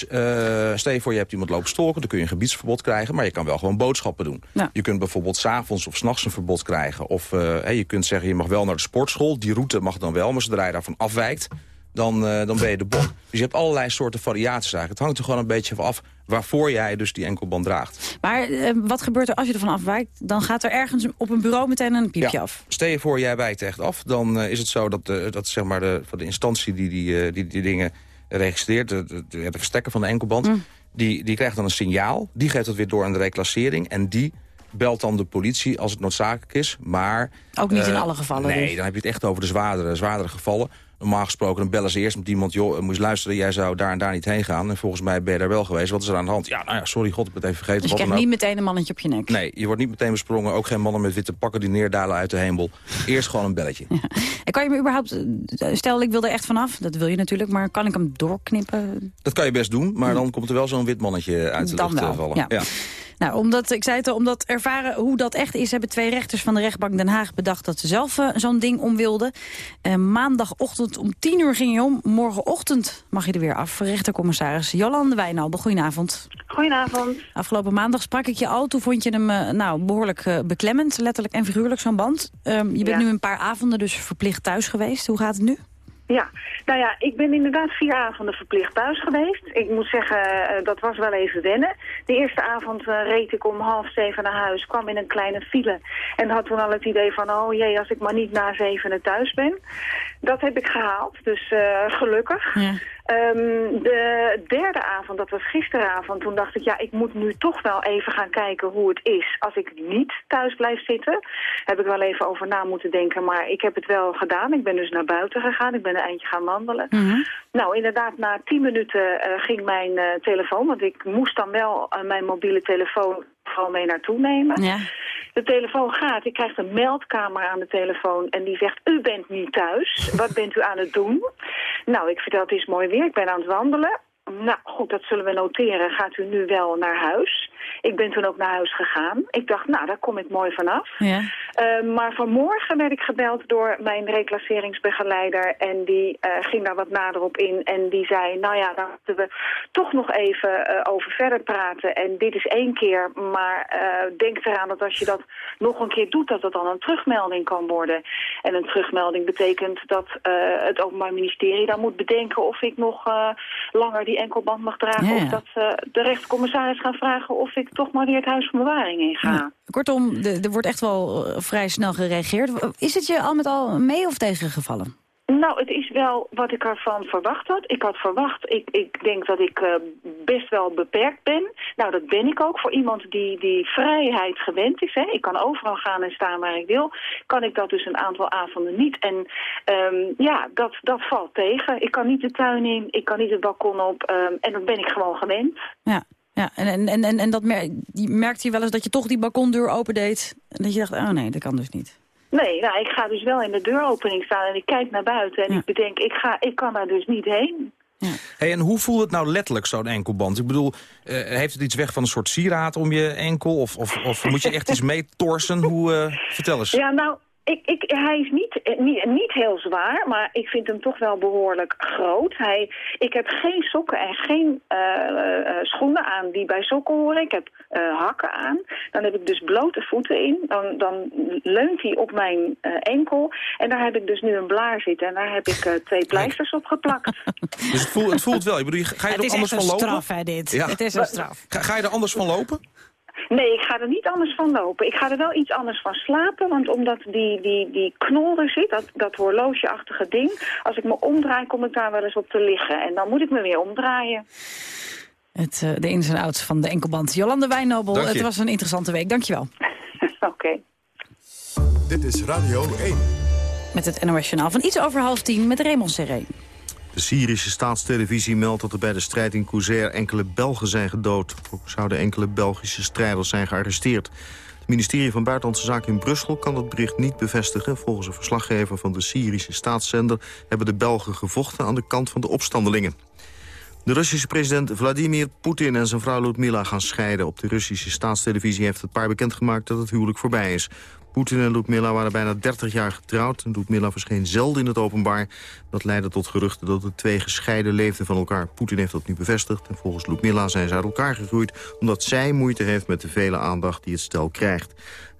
S10: stel je voor, je hebt iemand lopen stalken... dan kun je een gebiedsverbod krijgen, maar je kan wel gewoon boodschappen doen.
S9: Ja.
S10: Je kunt bijvoorbeeld s'avonds of s'nachts een verbod krijgen. Of je kunt zeggen, je mag wel naar de sportschool. Die route mag dan wel, maar zodra je daarvan afwijkt... Dan, eh, dan ben je de bok. Dus je hebt allerlei soorten variaties eigenlijk. Het hangt er gewoon een beetje van af waarvoor jij dus die enkelband draagt.
S9: Maar eh, wat gebeurt er als je ervan afwijkt? Dan gaat er ergens op een bureau meteen een piepje
S10: Ja.
S9: af.
S10: Stel je voor, jij wijkt echt af. Dan eh, is het zo dat, de, dat zeg maar de, van de instantie die die, die, die dingen registreert... de, de, verstekker van de enkelband...
S9: Mm.
S10: Die, die krijgt dan een signaal. Die geeft het weer door aan de reclassering. En die belt dan de politie als het noodzakelijk is. Maar,
S9: Ook niet in alle gevallen
S10: Nee,
S9: dus.
S10: dan heb je het echt over de zwaardere, zwaardere gevallen. Normaal gesproken dan bellen ze eerst met iemand... joh, moet je luisteren, jij zou daar en daar niet heen gaan. En volgens mij ben je daar wel geweest. Wat is er aan de hand? Ja, nou ja, sorry, god, ik ben het even vergeten.
S9: Dus je krijgt
S10: dan
S9: niet meteen een mannetje op je nek.
S10: Nee, je wordt niet meteen besprongen. Ook geen mannen met witte pakken die neerdalen uit de hemel. Eerst gewoon een belletje.
S9: En kan je me überhaupt... eh, Stel, ik wil er echt vanaf. Dat wil je natuurlijk. Maar kan ik hem doorknippen?
S10: Dat kan je best doen, maar dan komt er wel zo'n wit mannetje uit de
S9: Dan
S10: lucht eh,
S9: wel,
S10: vallen.
S9: ja. Nou, omdat, ik zei het al, omdat ervaren hoe dat echt is... hebben twee rechters van de rechtbank Den Haag bedacht... dat ze zelf eh, zo'n ding om wilden. Eh, maandagochtend om 10 uur ging je om. Morgenochtend mag je er weer af. Rechtercommissaris Jolande Wijnaldel, goedenavond.
S28: Goedenavond.
S9: Afgelopen maandag sprak ik je al. Toen vond je hem eh, nou, behoorlijk eh, beklemmend, letterlijk en figuurlijk, zo'n band. Ehm, je bent
S28: Ja.
S9: nu een paar avonden dus verplicht thuis geweest. Hoe gaat het nu?
S28: Ja, nou ja, ik ben inderdaad vier avonden verplicht thuis geweest. Ik moet zeggen, eh, dat was wel even wennen. De eerste avond eh, reed ik om half zeven naar huis, kwam in een kleine file... en had toen al het idee van, oh jee, als ik maar niet na zevenen thuis ben. Dat heb ik gehaald, dus eh, gelukkig.
S9: Ja.
S28: Ehm, de derde avond, dat was gisteravond, toen dacht ik, ja, ik moet nu toch wel even gaan kijken hoe het is als ik niet thuis blijf zitten. Heb ik wel even over na moeten denken, maar ik heb het wel gedaan. Ik ben dus naar buiten gegaan, ik ben een eindje gaan wandelen. Nou, inderdaad, na tien minuten eh, ging mijn eh, telefoon, want ik moest dan wel mijn mobiele telefoon gewoon mee naartoe nemen.
S9: Ja.
S28: De telefoon gaat, ik krijg een meldkamer aan de telefoon en die zegt, u bent niet thuis. Wat bent u aan het doen? Nou, ik vertel, het is mooi weer, ik ben aan het wandelen. Nou, goed, dat zullen we noteren. Gaat u nu wel naar huis? Ik ben toen ook naar huis gegaan. Ik dacht, nou, daar kom ik mooi vanaf.
S9: Ja.
S28: Uh, maar vanmorgen werd ik gebeld door mijn reclasseringsbegeleider... en die uh, ging daar wat nader op in en die zei... nou ja, daar moeten we toch nog even uh, over verder praten. En dit is één keer, maar denk eraan dat als je dat nog een keer doet... dat het dan een terugmelding kan worden. En een terugmelding betekent dat het Openbaar Ministerie dan moet bedenken... of ik nog langer die enkelband mag dragen...
S9: Ja, ja.
S28: of dat de rechtscommissaris gaan vragen of ik toch maar weer het huis van bewaring in ga.
S9: Ja. Kortom, er wordt echt wel eh, vrij snel gereageerd. Is het je al met al mee of tegengevallen?
S28: Nou, het is wel wat ik ervan verwacht had. Ik had verwacht, ik, ik denk dat ik eh, best wel beperkt ben. Nou, dat ben ik ook voor iemand die, die vrijheid gewend is. Hè. Ik kan overal gaan en staan waar ik wil. Kan ik dat dus een aantal avonden niet. En ehm, ja, dat, dat valt tegen. Ik kan niet de tuin in, ik kan niet het balkon op. ehm, en dat ben ik gewoon gewend.
S9: Ja, ja. en, en, en, en, dat mer die- merkte je wel eens dat je toch die balkondeur opendeed... en dat je dacht, oh nee, dat kan dus niet.
S28: Nee, nou, ik ga dus wel in de deuropening staan en ik kijk naar buiten. En ik bedenk, ik, ga, ik kan daar dus niet heen.
S10: Hey, en hoe voelt het nou letterlijk, zo'n enkelband? Ik bedoel, eh, heeft het iets weg van een soort sieraad om je enkel? Of, of, of moet je echt iets meetorsen? Hoe, eh, vertel eens.
S28: Ja, nou, ik, ik, hij is niet, eh, niet, niet heel zwaar, maar ik vind hem toch wel behoorlijk groot. Hij, ik heb geen sokken en geen eh, eh, schoenen aan die bij sokken horen. Ik heb eh, hakken aan. Dan heb ik dus blote voeten in. Dan, dan leunt hij op mijn eh, enkel. En daar heb ik dus nu een blaar zitten. En daar heb ik eh, twee pleisters op geplakt.
S10: Dus het voelt, het voelt wel. Ik bedoel, ga je
S9: Het
S10: er
S9: is
S10: anders van
S9: een
S10: lopen?
S9: straf, hè, dit.
S10: Ja.
S9: Het is een straf.
S10: Ga, ga je er anders van lopen?
S28: Nee, ik ga er niet anders van lopen. Ik ga er wel iets anders van slapen, want omdat die, die, die knol er zit, dat, dat horlogeachtige ding, als ik me omdraai, kom ik daar wel eens op te liggen. En dan moet ik me weer omdraaien.
S9: Het, eh, de ins en outs van de enkelband. Jolande Wijnobel,
S28: je.
S9: het was een interessante week. Dankjewel.
S28: Oké.
S7: Dit is Radio 1.
S9: Met het NOS Journaal van iets over half tien met Raymond Serré.
S1: De Syrische staatstelevisie meldt dat er bij de strijd in Couser enkele Belgen zijn gedood. Ook zouden enkele Belgische strijders zijn gearresteerd. Het ministerie van Buitenlandse Zaken in Brussel kan dat bericht niet bevestigen. Volgens een verslaggever van de Syrische staatszender hebben de Belgen gevochten aan de kant van de opstandelingen. De Russische president Vladimir Poetin en zijn vrouw Ludmila gaan scheiden. Op de Russische staatstelevisie heeft het paar bekendgemaakt dat het huwelijk voorbij is. Poetin en Ludmila waren bijna 30 jaar getrouwd. En Ludmila verscheen zelden in het openbaar. Dat leidde tot geruchten dat de twee gescheiden leefden van elkaar. Poetin heeft dat nu bevestigd. En volgens Ludmila zijn ze uit elkaar gegroeid... omdat zij moeite heeft met de vele aandacht die het stel krijgt.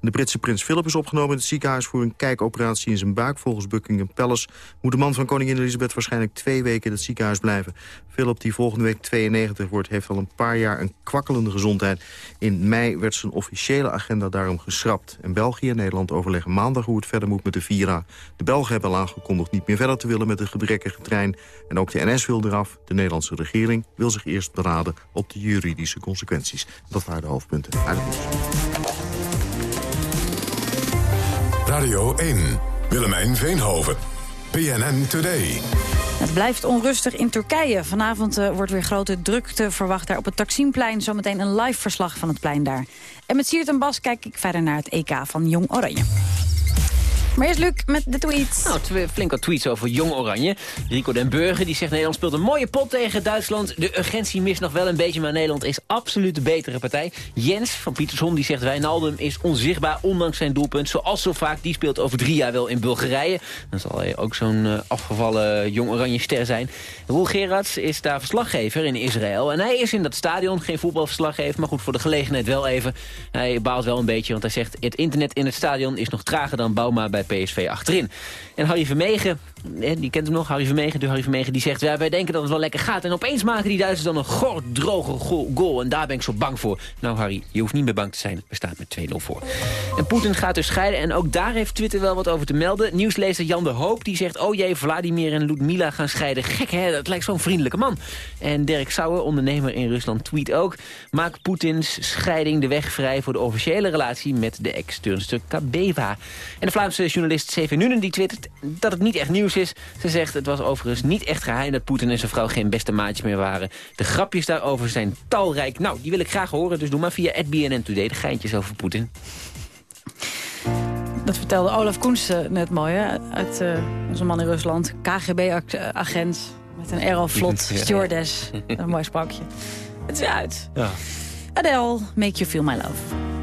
S1: De Britse prins Philip is opgenomen in het ziekenhuis... voor een kijkoperatie in zijn buik. Volgens Buckingham Palace moet de man van koningin Elizabeth... waarschijnlijk twee weken in het ziekenhuis blijven. Philip, die volgende week 92 wordt... heeft al een paar jaar een kwakkelende gezondheid. In mei werd zijn officiële agenda daarom geschrapt. En België en Nederland overleggen maandag hoe het verder moet met de Vira. De Belgen hebben al aangekondigd niet meer verder te willen... met de gebrekkige trein. En ook de NS wil eraf. De Nederlandse regering wil zich eerst beraden... op de juridische consequenties. Dat waren de hoofdpunten uit het nieuws.
S7: Radio 1. Willemijn Veenhoven. PNN Today.
S9: Het blijft onrustig in Turkije. Vanavond eh, wordt weer grote drukte verwacht daar op het Taksimplein. Zometeen een live verslag van het plein daar. En met Siert en Bas kijk ik verder naar het EK van Jong Oranje. Maar eerst Luc met de tweets.
S13: Nou, twee, flink wat tweets over Jong Oranje. Rico den Burger die zegt Nederland speelt een mooie pot tegen Duitsland. De urgentie mist nog wel een beetje, maar Nederland is absoluut de betere partij. Jens van Pieterson die zegt Wijnaldum is onzichtbaar ondanks zijn doelpunt. Zoals zo vaak, die speelt over drie jaar wel in Bulgarije. Dan zal hij ook zo'n eh, afgevallen Jong Oranje ster zijn. Roel Gerards is daar verslaggever in Israël. En hij is in dat stadion, geen voetbalverslaggever, maar goed voor de gelegenheid wel even. Hij baalt wel een beetje, want hij zegt het internet in het stadion is nog trager dan Bouma bij PSV achterin. En Harry Vermegen die kent hem nog, Harry Vermegen. De Harry Vermegen die zegt, ja, wij denken dat het wel lekker gaat. En opeens maken die Duitsers dan een gor droge go- goal. En daar ben ik zo bang voor. Nou Harry, je hoeft niet meer bang te zijn. Er staat met 2-0 voor. En Poetin gaat dus scheiden. En ook daar heeft Twitter wel wat over te melden. Nieuwslezer Jan de Hoop die zegt... oh jee, Vladimir en Ludmila gaan scheiden. Gek hè, dat lijkt zo'n vriendelijke man. En Dirk Sauer, ondernemer in Rusland, tweet ook... maakt Poetins scheiding de weg vrij voor de officiële relatie... met de ex-turnster Kabeva. En de Vlaamse journalist CV Nunen die twittert dat het niet echt nieuws is. Ze zegt het was overigens niet echt geheim... dat Poetin en zijn vrouw geen beste maatjes meer waren. De grapjes daarover zijn talrijk. Nou, die wil ik graag horen, dus doe maar via BNN Today... de geintjes over Poetin.
S9: Dat vertelde Olaf Koens eh, net mooi, hè? Uit eh, onze man in Rusland. KGB-agent met een aeroflot stewardess. een mooi spakje. Het is uit.
S22: Ja.
S9: Adele, Make You Feel My Love.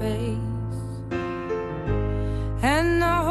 S27: Face. And the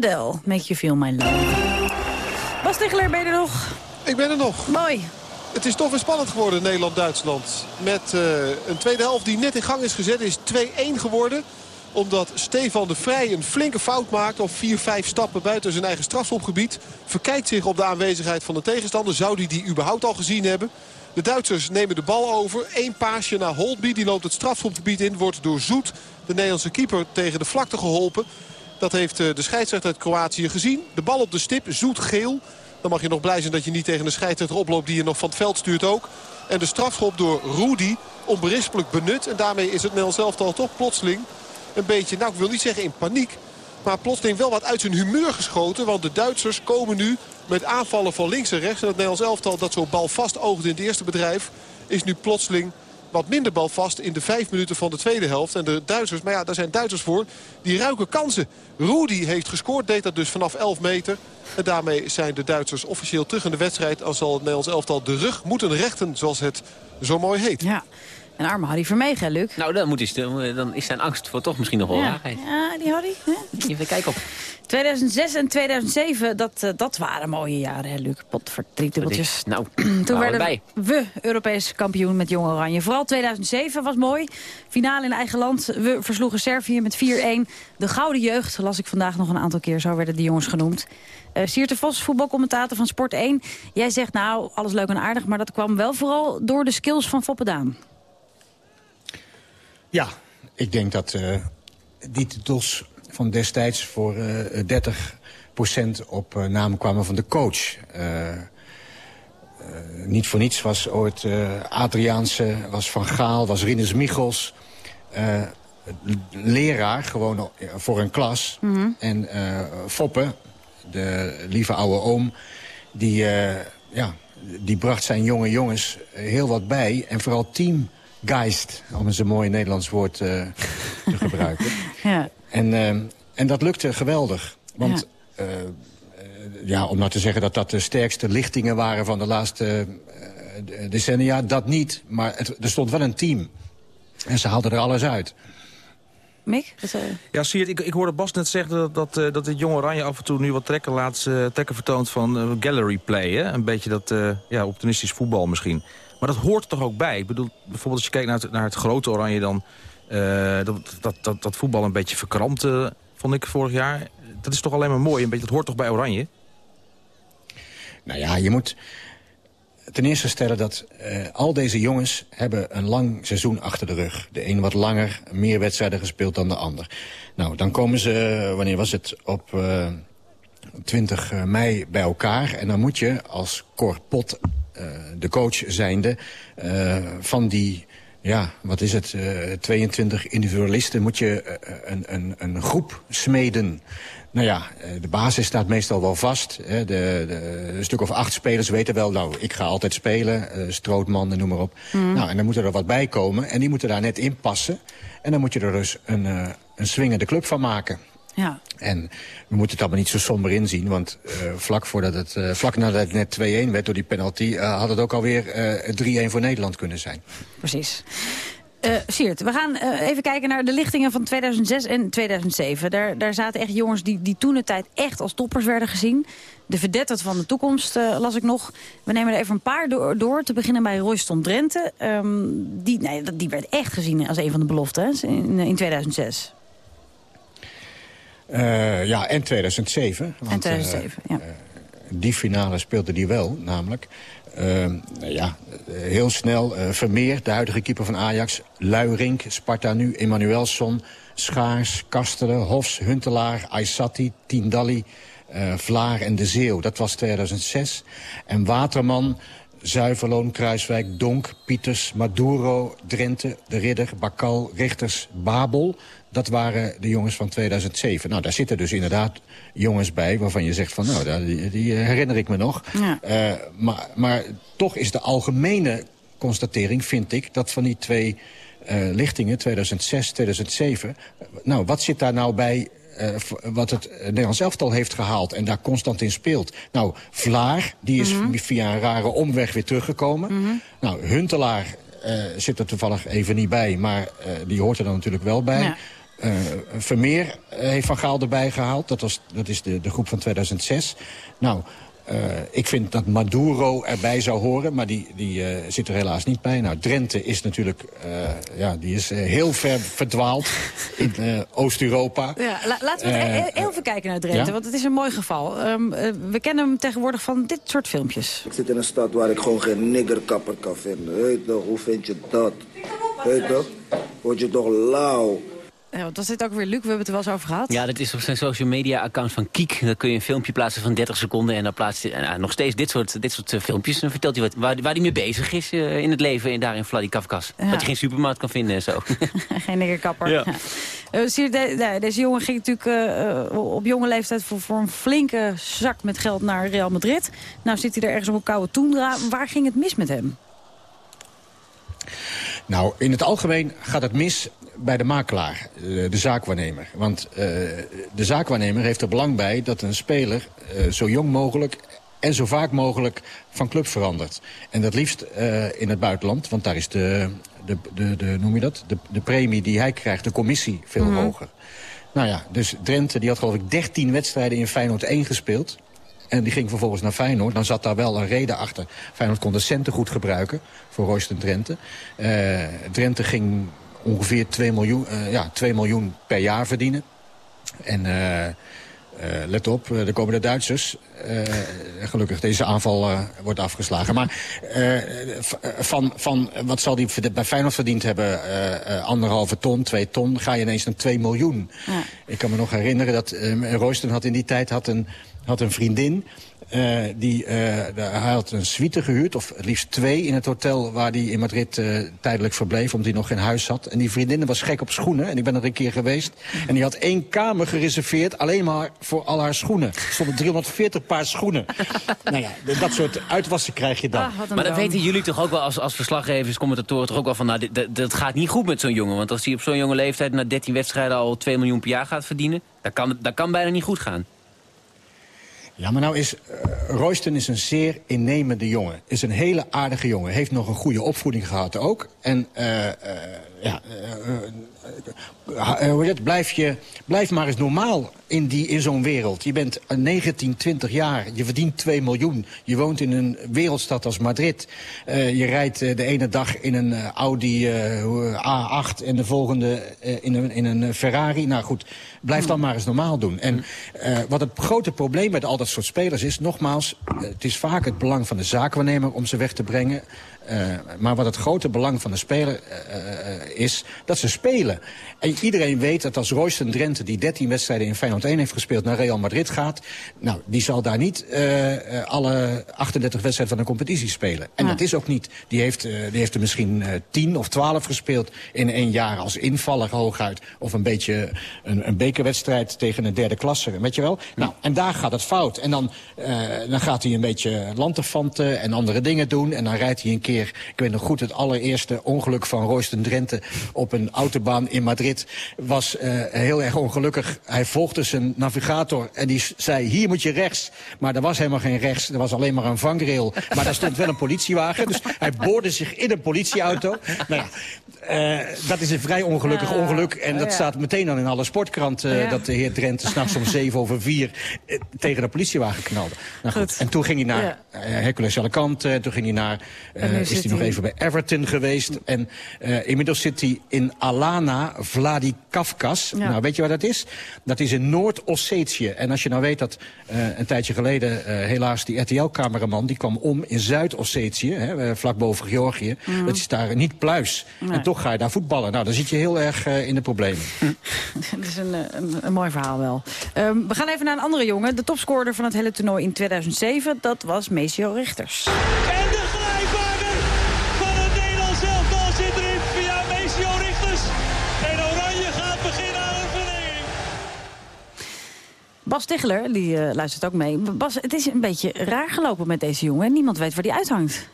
S9: Adele, Make You Feel My Love. Bas Ticheler, ben je er nog?
S12: Ik ben er nog.
S9: Mooi.
S12: Het is toch weer spannend geworden, Nederland-Duitsland. Met eh, een tweede helft die net in gang is gezet, is 2-1 geworden. Omdat Stefan de Vrij een flinke fout maakt op 4-5 stappen buiten zijn eigen strafschopgebied. Verkijkt zich op de aanwezigheid van de tegenstander. Zou die die überhaupt al gezien hebben? De Duitsers nemen de bal over. Eén paasje naar Holtby. Die loopt het strafschopgebied in. Wordt door Zoet, de Nederlandse keeper, tegen de vlakte geholpen. Dat heeft eh, de scheidsrechter uit Kroatië gezien. De bal op de stip, Zoet geel. Dan mag je nog blij zijn dat je niet tegen de scheidsrechter oploopt die je nog van het veld stuurt ook. En de strafschop door Rudy onberispelijk benut. En daarmee is het Nederlands elftal toch plotseling een beetje, nou ik wil niet zeggen in paniek. Maar plotseling wel wat uit zijn humeur geschoten. Want de Duitsers komen nu met aanvallen van links en rechts. En het Nederlands elftal dat zo balvast oogde in het eerste bedrijf... is nu plotseling wat minder balvast in de vijf minuten van de tweede helft. En de Duitsers, maar ja, daar zijn Duitsers voor, die ruiken kansen. Rudy heeft gescoord, deed dat dus vanaf 11 meter. En daarmee zijn de Duitsers officieel terug in de wedstrijd. Al zal het Nederlands elftal de rug moeten rechten, zoals het zo mooi heet.
S9: Ja. En arme Harry Vermegen, Luc?
S13: Nou, dan, moet hij, dan is zijn angst voor toch misschien nog wel
S9: ja.
S13: waarheid.
S9: ja, die Harry. hè?
S13: Even kijken op.
S9: 2006 en 2007, dat, eh, dat waren mooie jaren, hè, Luc? Pot voor drie dubbeltjes.
S13: Nou,
S9: Toen
S13: nou,
S9: werden we Europees kampioen met Jong Oranje. Vooral 2007 was mooi. Finale in eigen land. We versloegen Servië met 4-1. De gouden jeugd, las ik vandaag nog een aantal keer. Zo werden die jongens genoemd. Eh Sierte Vos, voetbalcommentator van Sport 1. Jij zegt nou, alles leuk en aardig... maar dat kwam wel vooral door de skills van Foppe Daan.
S11: Ja, ik denk dat eh, die titels van destijds voor eh 30% op eh, naam kwamen van de coach. Eh, eh, niet voor niets was ooit eh Adriaanse, was Van Gaal, was Rinus Michels... eh, leraar, gewoon eh, voor een klas. En eh, Foppe, de lieve oude oom, die, eh, ja, die bracht zijn jonge jongens heel wat bij. En vooral teamgeist, om eens een mooi Nederlands woord eh, te gebruiken.
S9: Ja.
S11: En, eh, en dat lukte geweldig. Want eh, eh, ja, om nou te zeggen dat dat de sterkste lichtingen waren van de laatste eh, decennia, dat niet. Maar het, er stond wel een team. En ze haalden er alles uit.
S9: Mick? Eh,
S10: Ja, Siert, ik, ik hoorde Bas net zeggen dat, dat, eh, dat het jonge Oranje af en toe nu wat trekken, laat, eh, trekken vertoont van gallery play. Hè? Een beetje dat eh, ja, optimistisch voetbal misschien. Maar dat hoort er toch ook bij? Ik bedoel, bijvoorbeeld als je kijkt naar het, naar het grote Oranje dan... eh, dat, dat, dat, dat voetbal een beetje verkrampt, eh, vond ik vorig jaar. Dat is toch alleen maar mooi? Een beetje, dat hoort toch bij Oranje?
S11: Nou ja, je moet ten eerste stellen dat eh, al deze jongens hebben een lang seizoen achter de rug. De een wat langer, meer wedstrijden gespeeld dan de ander. Nou, dan komen ze, eh, wanneer was het, op eh, 20 mei bij elkaar. En dan moet je als Cor Pot, eh, de coach zijnde, van die... Ja, wat is het? eh 22 individualisten moet je eh, een, een, een groep smeden. Nou ja, eh, de basis staat meestal wel vast. Hè. De, de, een stuk of acht spelers weten wel, nou, ik ga altijd spelen. eh Strootman, en noem maar op. Nou, en dan moet er wat bij komen. En die moeten daar net in passen. En dan moet je er dus een, eh, een swingende club van maken.
S9: Ja.
S11: En we moeten het allemaal niet zo somber inzien. Want eh, vlak, voordat het, eh, vlak nadat het net 2-1 werd door die penalty... eh, had het ook alweer eh 3-1 voor Nederland kunnen zijn.
S9: Precies. Siert, we gaan even kijken naar de lichtingen van 2006 en 2007. Daar, daar zaten echt jongens die, die toen de tijd echt als toppers werden gezien. De verdetterd van de toekomst las ik nog. We nemen er even een paar door. door te beginnen bij Royston Drenthe. Ehm, die, nee, die werd echt gezien als een van de beloften hè, in, in 2006.
S11: Eh, ja, en 2007. Want,
S9: en 2007, ja.
S11: eh, die finale speelde die wel, namelijk. Eh, nou ja, eh, heel snel eh, Vermeer, de huidige keeper van Ajax. Luirink, Sparta nu, Emanuelsson, Schaars, Kastelen, Hofs, Huntelaar, Aysati, Tindalli, eh, Vlaar en De Zeeuw. Dat was 2006. En Waterman, Zuiverloon, Kruiswijk, Donk, Pieters, Maduro, Drenthe, De Ridder, Bakal, Richters, Babel. Dat waren de jongens van 2007. Nou, daar zitten dus inderdaad jongens bij waarvan je zegt van... nou, die, die herinner ik me nog.
S9: Ja.
S11: Eh, maar, maar toch is de algemene constatering, vind ik... dat van die twee eh, lichtingen, 2006, 2007... nou, wat zit daar nou bij eh, wat het Nederlands elftal heeft gehaald... en daar constant in speelt? Nou, Vlaar, die is via een rare omweg weer teruggekomen. Nou, Huntelaar eh, zit er toevallig even niet bij... maar eh, die hoort er dan natuurlijk wel bij...
S9: Ja.
S11: Eh, Vermeer eh, heeft Van Gaal erbij gehaald. Dat, was, dat is de, de groep van 2006. Nou, eh, ik vind dat Maduro erbij zou horen, maar die, die eh, zit er helaas niet bij. Nou, Drenthe is natuurlijk eh, ja, die is, eh, heel ver verdwaald in eh, Oost-Europa.
S9: Ja, la- laten we
S11: Eh,
S9: e- e- even kijken naar Drenthe,
S11: ja?
S9: want het is een mooi geval. Ehm, eh, we kennen hem tegenwoordig van dit soort filmpjes.
S29: Ik zit in een stad waar ik gewoon geen niggerkapper kan vinden. Weet toch, hoe vind je dat? Weet toch? Word je toch lauw?
S9: Ja, was dit ook weer, Luc? We hebben het er wel eens over gehad.
S13: Ja, dat is op zijn social media account van Kiek. Daar kun je een filmpje plaatsen van 30 seconden. En dan plaatst hij nou, nog steeds dit soort, dit soort eh, filmpjes. En dan vertelt hij wat, waar, waar hij mee bezig is eh, in het leven in, daar in Vladikavkaz.
S9: Ja.
S13: Dat hij geen supermarkt kan vinden en zo.
S9: Geen niggerkapper.
S13: Ja.
S9: Ja. Eh, zie je, de- de- deze jongen ging natuurlijk op jonge leeftijd voor, voor een flinke zak met geld naar Real Madrid. Nou zit hij er ergens op een koude toendra. Waar ging het mis met hem?
S11: Nou, in het algemeen gaat het mis bij de makelaar, eh, de zaakwaarnemer. Want eh, de zaakwaarnemer heeft er belang bij dat een speler eh, zo jong mogelijk en zo vaak mogelijk van club verandert. En dat liefst in het buitenland, want daar is de, de, de, de, noem je dat? De, de premie die hij krijgt, de commissie, veel
S30: Mhm.
S11: hoger. Nou ja, dus Drenthe die had geloof ik 13 wedstrijden in Feyenoord 1 gespeeld. En die ging vervolgens naar Feyenoord. Dan zat daar wel een reden achter. Feyenoord kon de centen goed gebruiken voor Royston Drenthe. Eh Drenthe ging ongeveer 2 miljoen, eh, ja, 2 miljoen per jaar verdienen. En eh, eh, let op, eh, er komen de Duitsers. Eh, gelukkig, deze aanval eh, wordt afgeslagen. Maar eh, eh, van, van, eh, wat zal die bij Feyenoord verdiend hebben? eh, eh, anderhalve ton, twee ton, ga je ineens naar 2 miljoen. Ik kan me nog herinneren dat uh, Royston had in die tijd had een, had een vriendin... eh, die, eh, de- hij had een suite gehuurd, of het liefst twee in het hotel waar hij in Madrid eh, tijdelijk verbleef, omdat hij nog geen huis had. En die vriendin was gek op schoenen, en ik ben er een keer geweest. En die had één kamer gereserveerd, alleen maar voor al haar schoenen. Er stonden 340 paar schoenen. nou ja, dat soort uitwassen krijg je dan.
S13: maar dan weten jullie toch ook wel als, als verslaggevers, commentatoren... toch ook wel van, nou, dit- dat, dat gaat niet goed met zo'n jongen. Want als hij op zo'n jonge leeftijd na 13 wedstrijden al 2 miljoen per jaar gaat verdienen... dat kan, dat kan bijna niet goed gaan.
S11: Ja, maar nou is uh, Royston is een zeer innemende jongen. Is een hele aardige jongen. Heeft nog een goede opvoeding gehad ook. En eh, eh, ja, eh, eh, eh, blijf, je, blijf maar eens normaal in, die- in zo'n wereld. Je bent eh, 19, 20 jaar, je verdient 2 miljoen. Je woont in een wereldstad als Madrid. Eh, je rijdt eh, de ene dag in een eh, Audi eh, hoe- A8 en de volgende eh, in, een, in een eh, Ferrari. Nou goed, blijf dan maar eens normaal doen. En eh, wat het grote probleem met al dat soort spelers is... nogmaals, eh, het is vaak het belang van de zaakwaarnemer om ze weg te brengen... Eh, maar wat het grote belang van de speler eh, eh, is, dat ze spelen. En iedereen weet dat als Royston Drenthe, die 13 wedstrijden in Feyenoord 1 heeft gespeeld, naar Real Madrid gaat, nou, die zal daar niet eh, eh, alle 38 wedstrijden van de competitie spelen. En
S30: Ja.
S11: dat is ook niet. Die heeft, eh, die heeft er misschien eh 10 of 12 gespeeld in één jaar als invaller hooguit. Of een beetje een, een bekerwedstrijd tegen een derde klasse, weet je wel? Nou, en daar gaat het fout. En dan, dan gaat hij een beetje lanterfanten en andere dingen doen. En dan rijdt hij een keer, ik weet nog goed, het allereerste ongeluk van Royston Drenthe op een autobaan in Madrid was eh, heel erg ongelukkig. Hij volgde zijn navigator en die zei, hier moet je rechts. Maar er was helemaal geen rechts, er was alleen maar een vangrail. Maar daar stond wel een politiewagen, dus hij boorde zich in een politieauto. Nou ja, eh, dat is een vrij ongelukkig ongeluk. En dat staat meteen dan in alle sportkranten...
S30: Ja.
S11: dat de heer Drenthe s'nachts om zeven over vier eh, tegen de politiewagen knalde. Nou goed. En toen ging hij naar eh, Hercules Alicante, toen ging hij naar... eh, is hij nog even bij Everton geweest. En eh, inmiddels zit hij in Alana, Vladikavkaz.
S30: Ja.
S11: Nou, weet je waar dat is? Dat is in Noord-Ossetië. En als je nou weet dat eh, een tijdje geleden... eh, helaas die RTL-cameraman, die kwam om in Zuid-Ossetië... hè, eh, vlak boven Georgië.
S9: Mhm.
S11: Dat is daar niet pluis.
S9: Nee.
S11: En toch ga je daar voetballen. Nou, dan zit je heel erg eh, in de problemen.
S9: Dat is een, een, een mooi verhaal wel. Ehm, we gaan even naar een andere jongen. De topscorer van het hele toernooi in 2007, dat was Maceo Richters.
S31: En
S9: Bas Ticheler, die eh, luistert ook mee. Bas, het is een beetje raar gelopen met deze jongen. en Niemand weet waar die uithangt.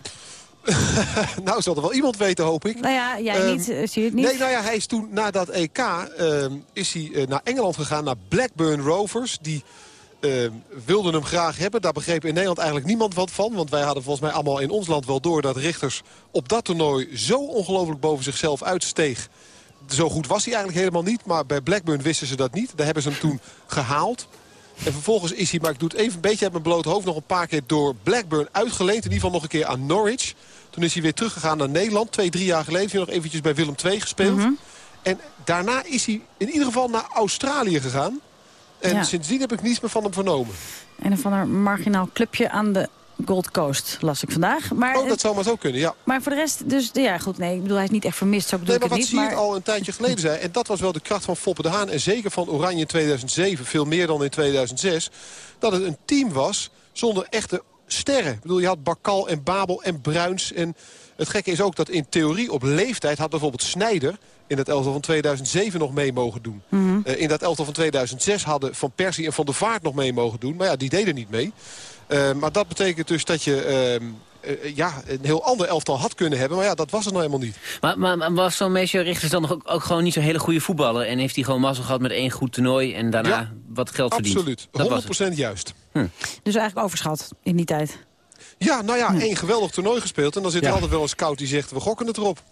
S12: nou, zal er wel iemand weten, hoop ik.
S9: Nou ja, jij
S12: Ehm,
S9: niet, eh, zie je het niet?
S12: Nee, nou ja, hij is toen na dat EK ehm, is hij eh, naar Engeland gegaan, naar Blackburn Rovers. Die ehm, wilden hem graag hebben. Daar begreep in Nederland eigenlijk niemand wat van. Want wij hadden volgens mij allemaal in ons land wel door dat Richters op dat toernooi zo ongelooflijk boven zichzelf uitsteeg. Zo goed was hij eigenlijk helemaal niet. Maar bij Blackburn wisten ze dat niet. Daar hebben ze hem toen gehaald. En vervolgens is hij, maar ik doe het even een beetje uit mijn blote hoofd... nog een paar keer door Blackburn uitgeleend. In ieder geval nog een keer aan Norwich. Toen is hij weer teruggegaan naar Nederland. Twee, drie jaar geleden heeft hij nog eventjes bij Willem II gespeeld. En daarna is hij in ieder geval naar Australië gegaan. En
S9: Ja.
S12: sindsdien heb ik niets meer van hem vernomen.
S9: Een of ander marginaal clubje aan de Gold Coast, las ik vandaag. Maar,
S12: Oh, dat zou maar zo kunnen, ja.
S9: maar voor de rest, dus ja goed, nee, ik bedoel, hij is niet echt vermist, zo bedoel
S12: Nee, maar
S9: ik
S12: wat
S9: het niet.
S12: Siert al een tijdje geleden zei... en dat was wel de kracht van Foppe de Haan... en zeker van Oranje in 2007, veel meer dan in 2006... dat het een team was zonder echte sterren. Ik bedoel, je had Bakal en Babel en Bruins. En het gekke is ook dat in theorie op leeftijd... had bijvoorbeeld Snijder in het elftal van 2007 nog mee mogen doen.
S9: Mhm.
S12: Eh, in dat elftal van 2006 hadden Van Persie en Van der Vaart nog mee mogen doen. Maar ja, die deden niet mee. Eh, maar dat betekent dus dat je... ehm, eh, ja, een heel ander elftal had kunnen hebben. Maar ja, dat was het nou helemaal niet.
S13: Maar, maar, maar was zo'n Meesje Richters dan nog ook, ook gewoon niet zo'n hele goede voetballer? En heeft hij gewoon mazzel gehad met één goed toernooi en daarna
S12: Ja,
S13: wat geld verdiend?
S12: Absoluut.
S13: Dat was het.
S12: 100% juist.
S9: Dus eigenlijk overschat in die tijd.
S12: Ja, nou ja, één geweldig toernooi gespeeld. En dan zit er
S9: Ja.
S12: altijd wel een scout die zegt, we gokken het erop.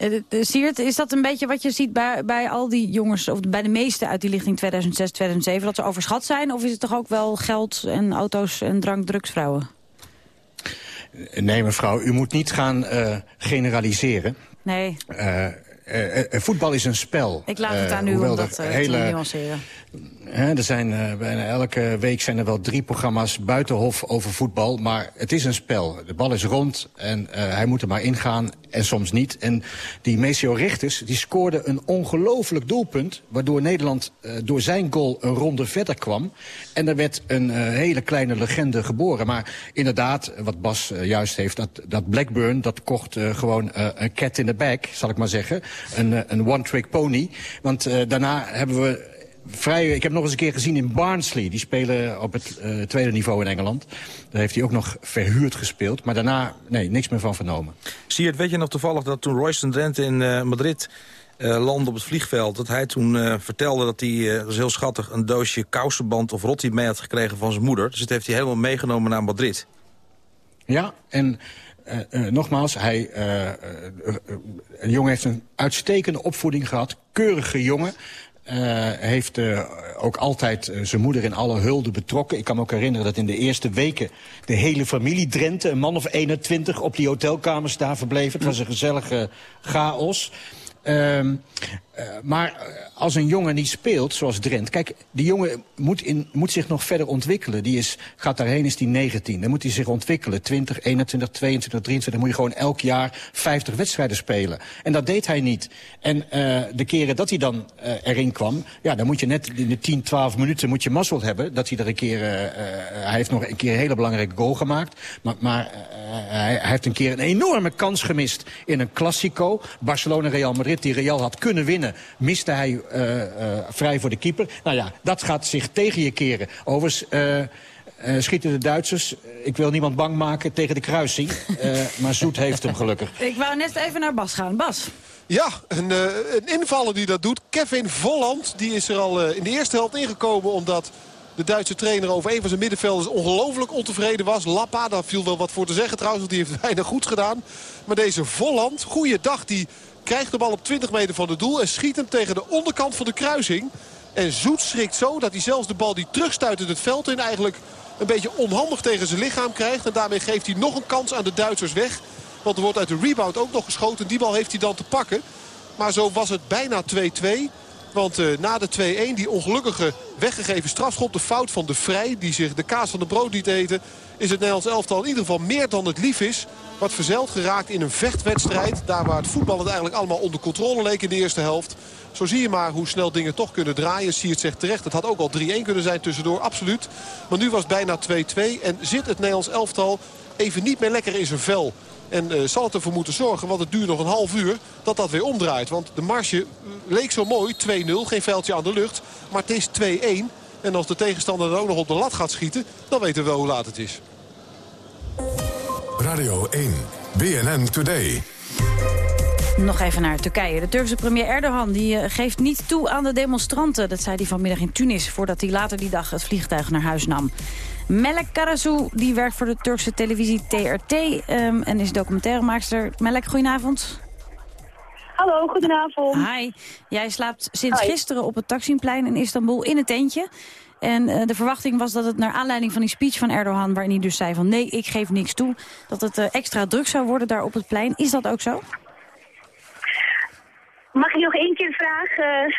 S9: Eh, de- Siert, is dat een beetje wat je ziet bij, bij al die jongens... of bij de meeste uit die lichting 2006, 2007... dat ze overschat zijn? Of is het toch ook wel geld en auto's en drank, drugsvrouwen?
S11: Nee, mevrouw, u moet niet gaan eh, generaliseren.
S9: Nee,
S11: Eh, eh, eh, voetbal is een spel.
S9: ik laat het
S11: Eh,
S9: aan u om dat eh,
S11: hele,
S9: te nuanceren.
S11: Er zijn eh, bijna elke week zijn er wel drie programma's buitenhof over voetbal. Maar het is een spel. De bal is rond en eh, hij moet er maar ingaan en soms niet. En die Maceo Richters die scoorde een ongelooflijk doelpunt... waardoor Nederland eh, door zijn goal een ronde verder kwam. En er werd een hele kleine legende geboren. Maar inderdaad, wat Bas juist heeft, dat, dat Blackburn... dat kocht gewoon een cat in the bag, zal ik maar zeggen. Een, een one-trick pony. Want daarna hebben we vrij, ik heb nog eens een keer gezien in Barnsley. Die spelen op het eh, tweede niveau in Engeland. Daar heeft hij ook nog verhuurd gespeeld. Maar daarna, nee, niks meer van vernomen.
S10: Siert, weet je nog toevallig dat toen Royston Drent in eh, Madrid eh landde op het vliegveld... dat hij toen vertelde dat hij, dat heel schattig... een doosje kousenband of rotti mee had gekregen van zijn moeder. Dus dat heeft hij helemaal meegenomen naar Madrid.
S11: Ja, en nogmaals, hij, een jongen heeft een uitstekende opvoeding gehad. Keurige jongen. Eh, heeft eh, ook altijd eh, zijn moeder in alle hulde betrokken. Ik kan me ook herinneren dat in de eerste weken... de hele familie Drenthe, een man of 21, op die hotelkamers daar verbleven. Het was een gezellige chaos. Ehm, eh, maar eh, als een jongen niet speelt, zoals Drent... Kijk, die jongen moet, in, moet zich nog verder ontwikkelen. Die is, gaat daarheen, is die 19. Dan moet hij zich ontwikkelen. 20, 21, 22, 23. moet je gewoon elk jaar 50 wedstrijden spelen. En dat deed hij niet. En eh, de keren dat hij dan erin kwam... ja, dan moet je net in de 10, 12 minuten moet je mazzel hebben... dat hij er een keer... hij heeft nog een keer een hele belangrijke goal gemaakt. Maar, maar hij, hij heeft een keer een enorme kans gemist in een Classico. Barcelona-Real Madrid, die Real had kunnen winnen... miste hij eh, eh, vrij voor de keeper. Nou ja, dat gaat zich tegen je keren. Overigens... eh, eh, schieten de Duitsers, eh, ik wil niemand bang maken tegen de kruising. Eh, maar Zoet heeft hem gelukkig.
S9: Ik wou net even naar Bas gaan. Bas.
S12: Ja, een, eh, een invaller die dat doet. Kevin Volland, die is er al eh, in de eerste helft ingekomen... omdat de Duitse trainer over een van zijn middenvelders ongelooflijk ontevreden was. Lappa, daar viel wel wat voor te zeggen trouwens, want die heeft weinig goeds gedaan. Maar deze Volland, goede dag, die krijgt de bal op 20 meter van het doel... en schiet hem tegen de onderkant van de kruising. En Zoet schrikt zo dat hij zelfs de bal die terugstuit in het veld in... eigenlijk een beetje onhandig tegen zijn lichaam krijgt. En daarmee geeft hij nog een kans aan de Duitsers weg. Want er wordt uit de rebound ook nog geschoten. Die bal heeft hij dan te pakken. Maar zo was het bijna 2-2. Want eh, na de 2-1, die ongelukkige weggegeven strafschop, de fout van de Vrij... die zich de kaas van de brood liet eten... is het Nederlands elftal in ieder geval meer dan het lief is. Wat verzeild geraakt in een vechtwedstrijd. Daar waar het voetbal het eigenlijk allemaal onder controle leek in de eerste helft. Zo zie je maar hoe snel dingen toch kunnen draaien. Siert zegt terecht, het had ook al 3-1 kunnen zijn tussendoor, absoluut. Maar nu was het bijna 2-2 en zit het Nederlands elftal even niet meer lekker in zijn vel. En eh, zal het ervoor moeten zorgen, want het duurt nog een half uur, dat dat weer omdraait. Want de marge eh, leek zo mooi, 2-0, geen veldje aan de lucht. Maar het is 2-1. En als de tegenstander dan ook nog op de lat gaat schieten, dan weten we wel hoe laat het is.
S32: Radio 1, BNN Today.
S9: Nog even naar Turkije. De Turkse premier Erdogan die, eh, geeft niet toe aan de demonstranten. Dat zei hij vanmiddag in Tunis, voordat hij later die dag het vliegtuig naar huis nam. Melek Karasu, die werkt voor de Turkse televisie TRT ehm, en is documentairemaakster. Melek, goedenavond.
S30: Hallo, goedenavond.
S9: Hi. Jij slaapt sinds
S30: Hi.
S9: gisteren op het Taksimplein in Istanbul in een tentje. En eh, de verwachting was dat het naar aanleiding van die speech van Erdogan... waarin hij dus zei van nee, ik geef niks toe... dat het eh, extra druk zou worden daar op het plein. Is dat ook zo?
S30: Mag ik nog één keer vragen?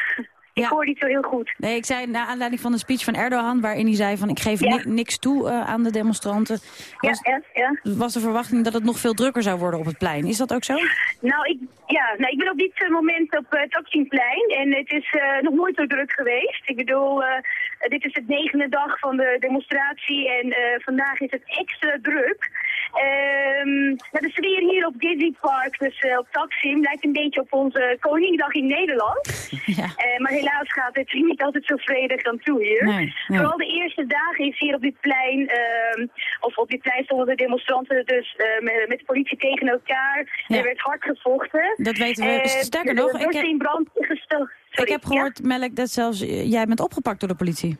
S30: Ik hoor niet zo heel goed.
S9: Nee, ik zei naar aanleiding van de speech van Erdogan... waarin hij zei van ik geef
S30: Ja.
S9: ni- niks toe eh, aan de demonstranten. Was,
S30: ja, ja.
S9: was de verwachting dat het nog veel drukker zou worden op het plein. Is dat ook zo?
S30: Nou, ik, ja, nou, ik ben op dit eh, moment op het Taksimplein en het is eh, nog nooit zo druk geweest. Ik bedoel, eh, dit is het negende dag van de demonstratie en eh, vandaag is het extra druk. Ehm, de sfeer hier op Disney Park, dus eh, op Taksim, lijkt een beetje op onze Koningsdag in Nederland. Eh, maar helaas gaat het niet altijd zo vredig aan toe hier.
S9: Nee, nee.
S30: Vooral de eerste dagen is hier op dit plein, ehm, of op dit plein stonden de demonstranten dus eh, met, met de politie tegen elkaar.
S9: Ja.
S30: Er werd hard gevochten.
S9: Dat weten we. Sterker
S30: er
S9: nog, ik heb-
S30: in brand gesteld.
S9: ik heb gehoord, Melk, dat zelfs jij bent opgepakt door de politie.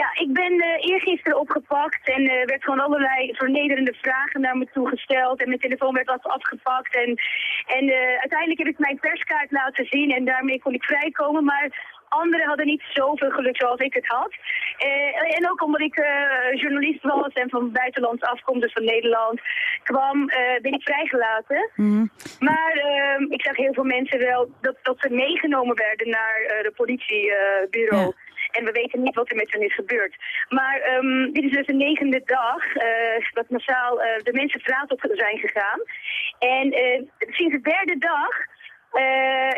S30: Ja, ik ben eh eergisteren opgepakt en er werd gewoon allerlei vernederende vragen naar me toegesteld. En mijn telefoon werd af- afgepakt. En, en eh, uiteindelijk heb ik mijn perskaart laten zien en daarmee kon ik vrijkomen. Maar anderen hadden niet zoveel geluk zoals ik het had. Eh, en ook omdat ik eh, journalist was en van buitenlands afkom, dus van Nederland, kwam, eh, ben ik vrijgelaten. Maar ehm, ik zag heel veel mensen wel dat, dat ze meegenomen werden naar eh, de politiebureau. En we weten niet wat er met hen is gebeurd. Maar ehm, dit is dus de negende dag eh, dat massaal eh, de mensen straat op zijn gegaan. En eh, sinds de derde dag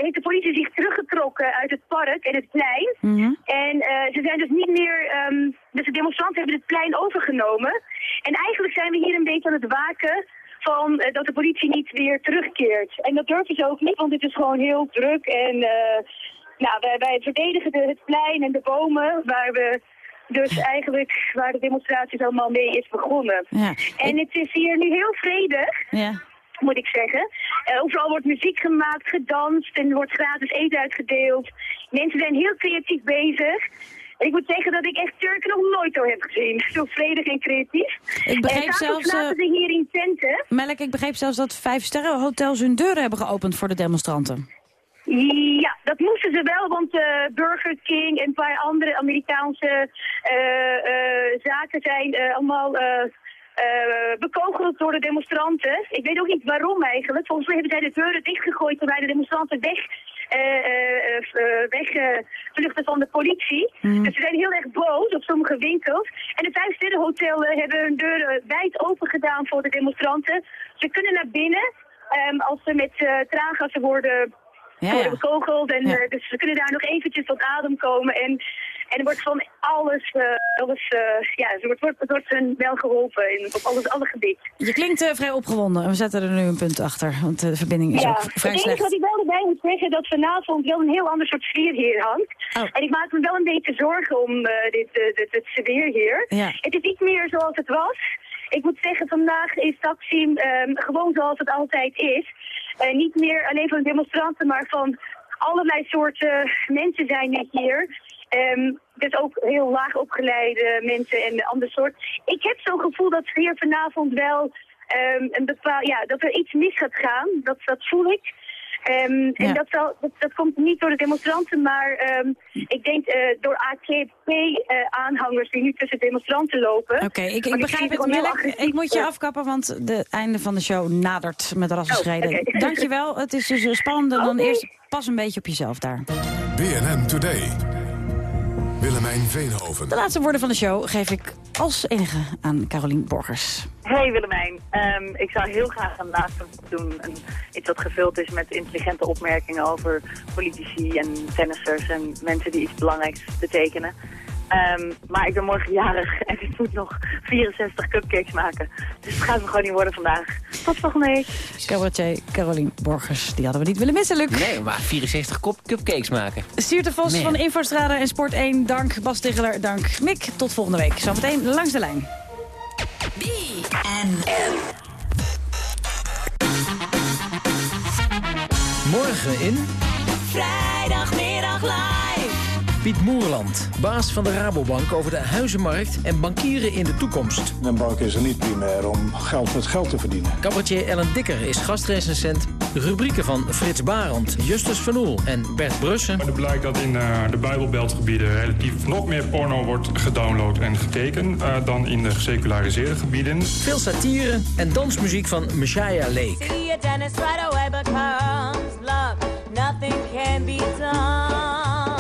S30: heeft de politie zich teruggetrokken uit het park en het plein. En eh, ze zijn dus niet meer... ehm, dus de demonstranten hebben het plein overgenomen. En eigenlijk zijn we hier een beetje aan het waken van dat de politie niet weer terugkeert. En dat durven ze ook niet, want het is gewoon heel druk. En nou, wij, wij verdedigen de, het plein en de bomen waar we... Dus eigenlijk waar de demonstratie allemaal mee is begonnen.
S9: Ja.
S30: En het is hier nu heel vredig
S9: Ja.
S30: moet ik zeggen. Eh, overal wordt muziek gemaakt, gedanst en wordt gratis eten uitgedeeld. Mensen zijn heel creatief bezig. En ik moet zeggen dat ik echt Turken nog nooit zo heb gezien. Zo vredig en creatief.
S9: Ik begreep
S30: en s'avonds
S9: zelfs,
S30: slapen
S9: eh,
S30: ze hier in tenten.
S9: Melk, ik begreep zelfs dat vijf sterren hotels hun deuren hebben geopend voor de demonstranten.
S30: Ja, dat moesten ze wel, want eh, Burger King en een paar andere Amerikaanse eh, eh, zaken zijn allemaal bekogeld door de demonstranten. Ik weet ook niet waarom eigenlijk. Volgens mij hebben zij de deuren dichtgegooid toen wij de demonstranten weg, eh, wegvluchten van de politie. Dus ze zijn heel erg boos op sommige winkels. En de vijf sterrenhotellen hebben hun deuren wijd open gedaan voor de demonstranten. Ze kunnen naar binnen ehm, als ze met traangassen worden
S9: Ja,
S30: worden
S9: ja.
S30: bekogeld. En, eh, dus ze kunnen daar nog eventjes tot adem komen. En, en er wordt van alles, eh, alles eh, ja, er wordt, wordt, wordt hun wel geholpen in, op alles, alle gebieden.
S9: Je klinkt vrij opgewonden. en We zetten er nu een punt achter, want de verbinding is
S30: Ja,
S9: ook
S30: het
S9: vrij
S30: enige
S9: slecht.
S30: wat ik wel erbij moet zeggen, dat vanavond wel een heel ander soort sfeer hier hangt.
S9: Oh.
S30: En ik maak me wel een beetje zorgen om dit, dit, dit sfeer hier.
S9: Ja.
S30: Het is niet meer zoals het was. Ik moet zeggen, vandaag is Taksim ehm, gewoon zoals het altijd is. Eh, niet meer alleen van demonstranten, maar van allerlei soorten mensen zijn nu hier. Ehm, dus ook heel laag opgeleide mensen en ander soort. Ik heb zo'n gevoel dat hier vanavond wel ehm, een bepaal, ja, dat er iets mis gaat gaan. Dat, dat voel ik. Ehm, En
S9: Ja.
S30: dat, zal, dat, dat komt niet door de demonstranten, maar ehm, ik denk eh, door AKP-aanhangers die nu tussen demonstranten lopen.
S9: Oké, ik, ik begrijp het. Melk, ik moet je
S30: eh,
S9: afkappen, want het einde van de show nadert met rassenschreden.
S30: Oh, oké.
S9: Dankjewel. Het is dus eh, spannender dan
S30: Oké.
S9: eerst. Pas een beetje op jezelf daar.
S32: BNN Today. Willemijn Veenhoven.
S9: De laatste woorden van de show geef ik als enige aan Carolien Borgers.
S33: Hey Willemijn, Ehm, ik zou heel graag een laatste doen. Een, iets wat gevuld is met intelligente opmerkingen over politici en tennissers en mensen die iets belangrijks betekenen. Ehm, maar ik ben morgen jarig en ik moet nog 64 cupcakes maken. Dus het gaat me gewoon niet worden vandaag. Tot volgende week.
S9: Cabaretier Carolien Borgers, die hadden we niet willen missen, Luc.
S13: Nee, maar 64 kop cupcakes maken.
S9: Stuurt de Vos
S13: Man.
S9: van Infostrade en Sport 1, dank. Bas Ticheler, dank. Mick, tot volgende week. Zometeen langs de lijn.
S34: Morgen in
S31: live.
S34: Piet Moerland, baas van de Rabobank over de huizenmarkt en bankieren in de toekomst.
S35: Een bank is er niet primair om geld met geld te verdienen.
S34: Cabaretier Ellen Dikker is gastrecensent. Rubrieken van Frits Barend, Justus Van Oel en Bert Brussen.
S36: Er blijkt dat in eh, de Bijbelbeltgebieden relatief nog meer porno wordt gedownload en gekeken eh, dan in de geseculariseerde gebieden.
S34: Veel satire en dansmuziek van Messiah Lake.
S31: See you, Dennis, right away, love, nothing can be done.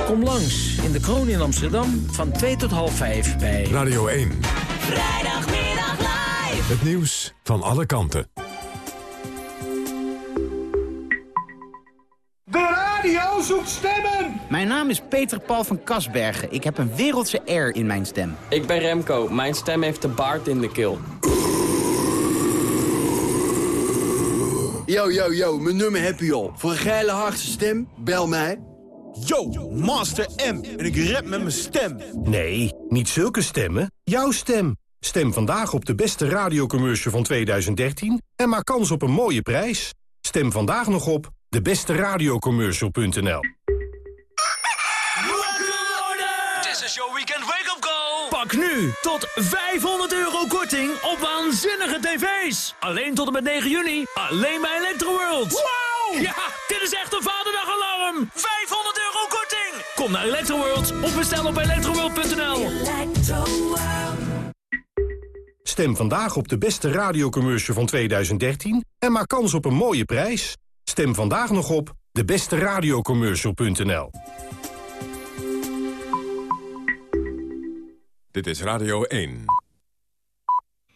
S34: Kom langs in de Kroon in Amsterdam van 2 tot half 5 bij
S32: Radio 1.
S31: Vrijdagmiddag live.
S32: Het nieuws van alle kanten.
S37: De radio zoekt stemmen! Mijn naam is Peter Paul van Kasbergen. Ik heb een wereldse air in mijn stem.
S38: Ik ben Remco. Mijn stem heeft de baard in de keel.
S39: Yo, yo, yo, mijn nummer heb je al. Voor een geile hardste stem, bel mij.
S40: Yo, Master M. En ik rap met mijn stem. Nee, niet zulke stemmen. Jouw stem. Stem vandaag op de beste radiocommercial van 2013 en maak kans op een mooie prijs. Stem vandaag nog op debesteradiocommercial.nl
S34: This is your weekend wake-up call. Pak nu tot 500 euro korting op waanzinnige tv's. Alleen tot en met 9 juni. Alleen bij Electroworld. Wow! Ja, dit is echt een vaderdagalarm. 500 euro. Kom naar Electroworld of bestel op electroworld.nl.
S40: Stem vandaag op de beste radiocommercial van 2013 en maak kans op een mooie prijs. Stem vandaag nog op debesteradiocommercial.nl
S32: Dit is Radio 1.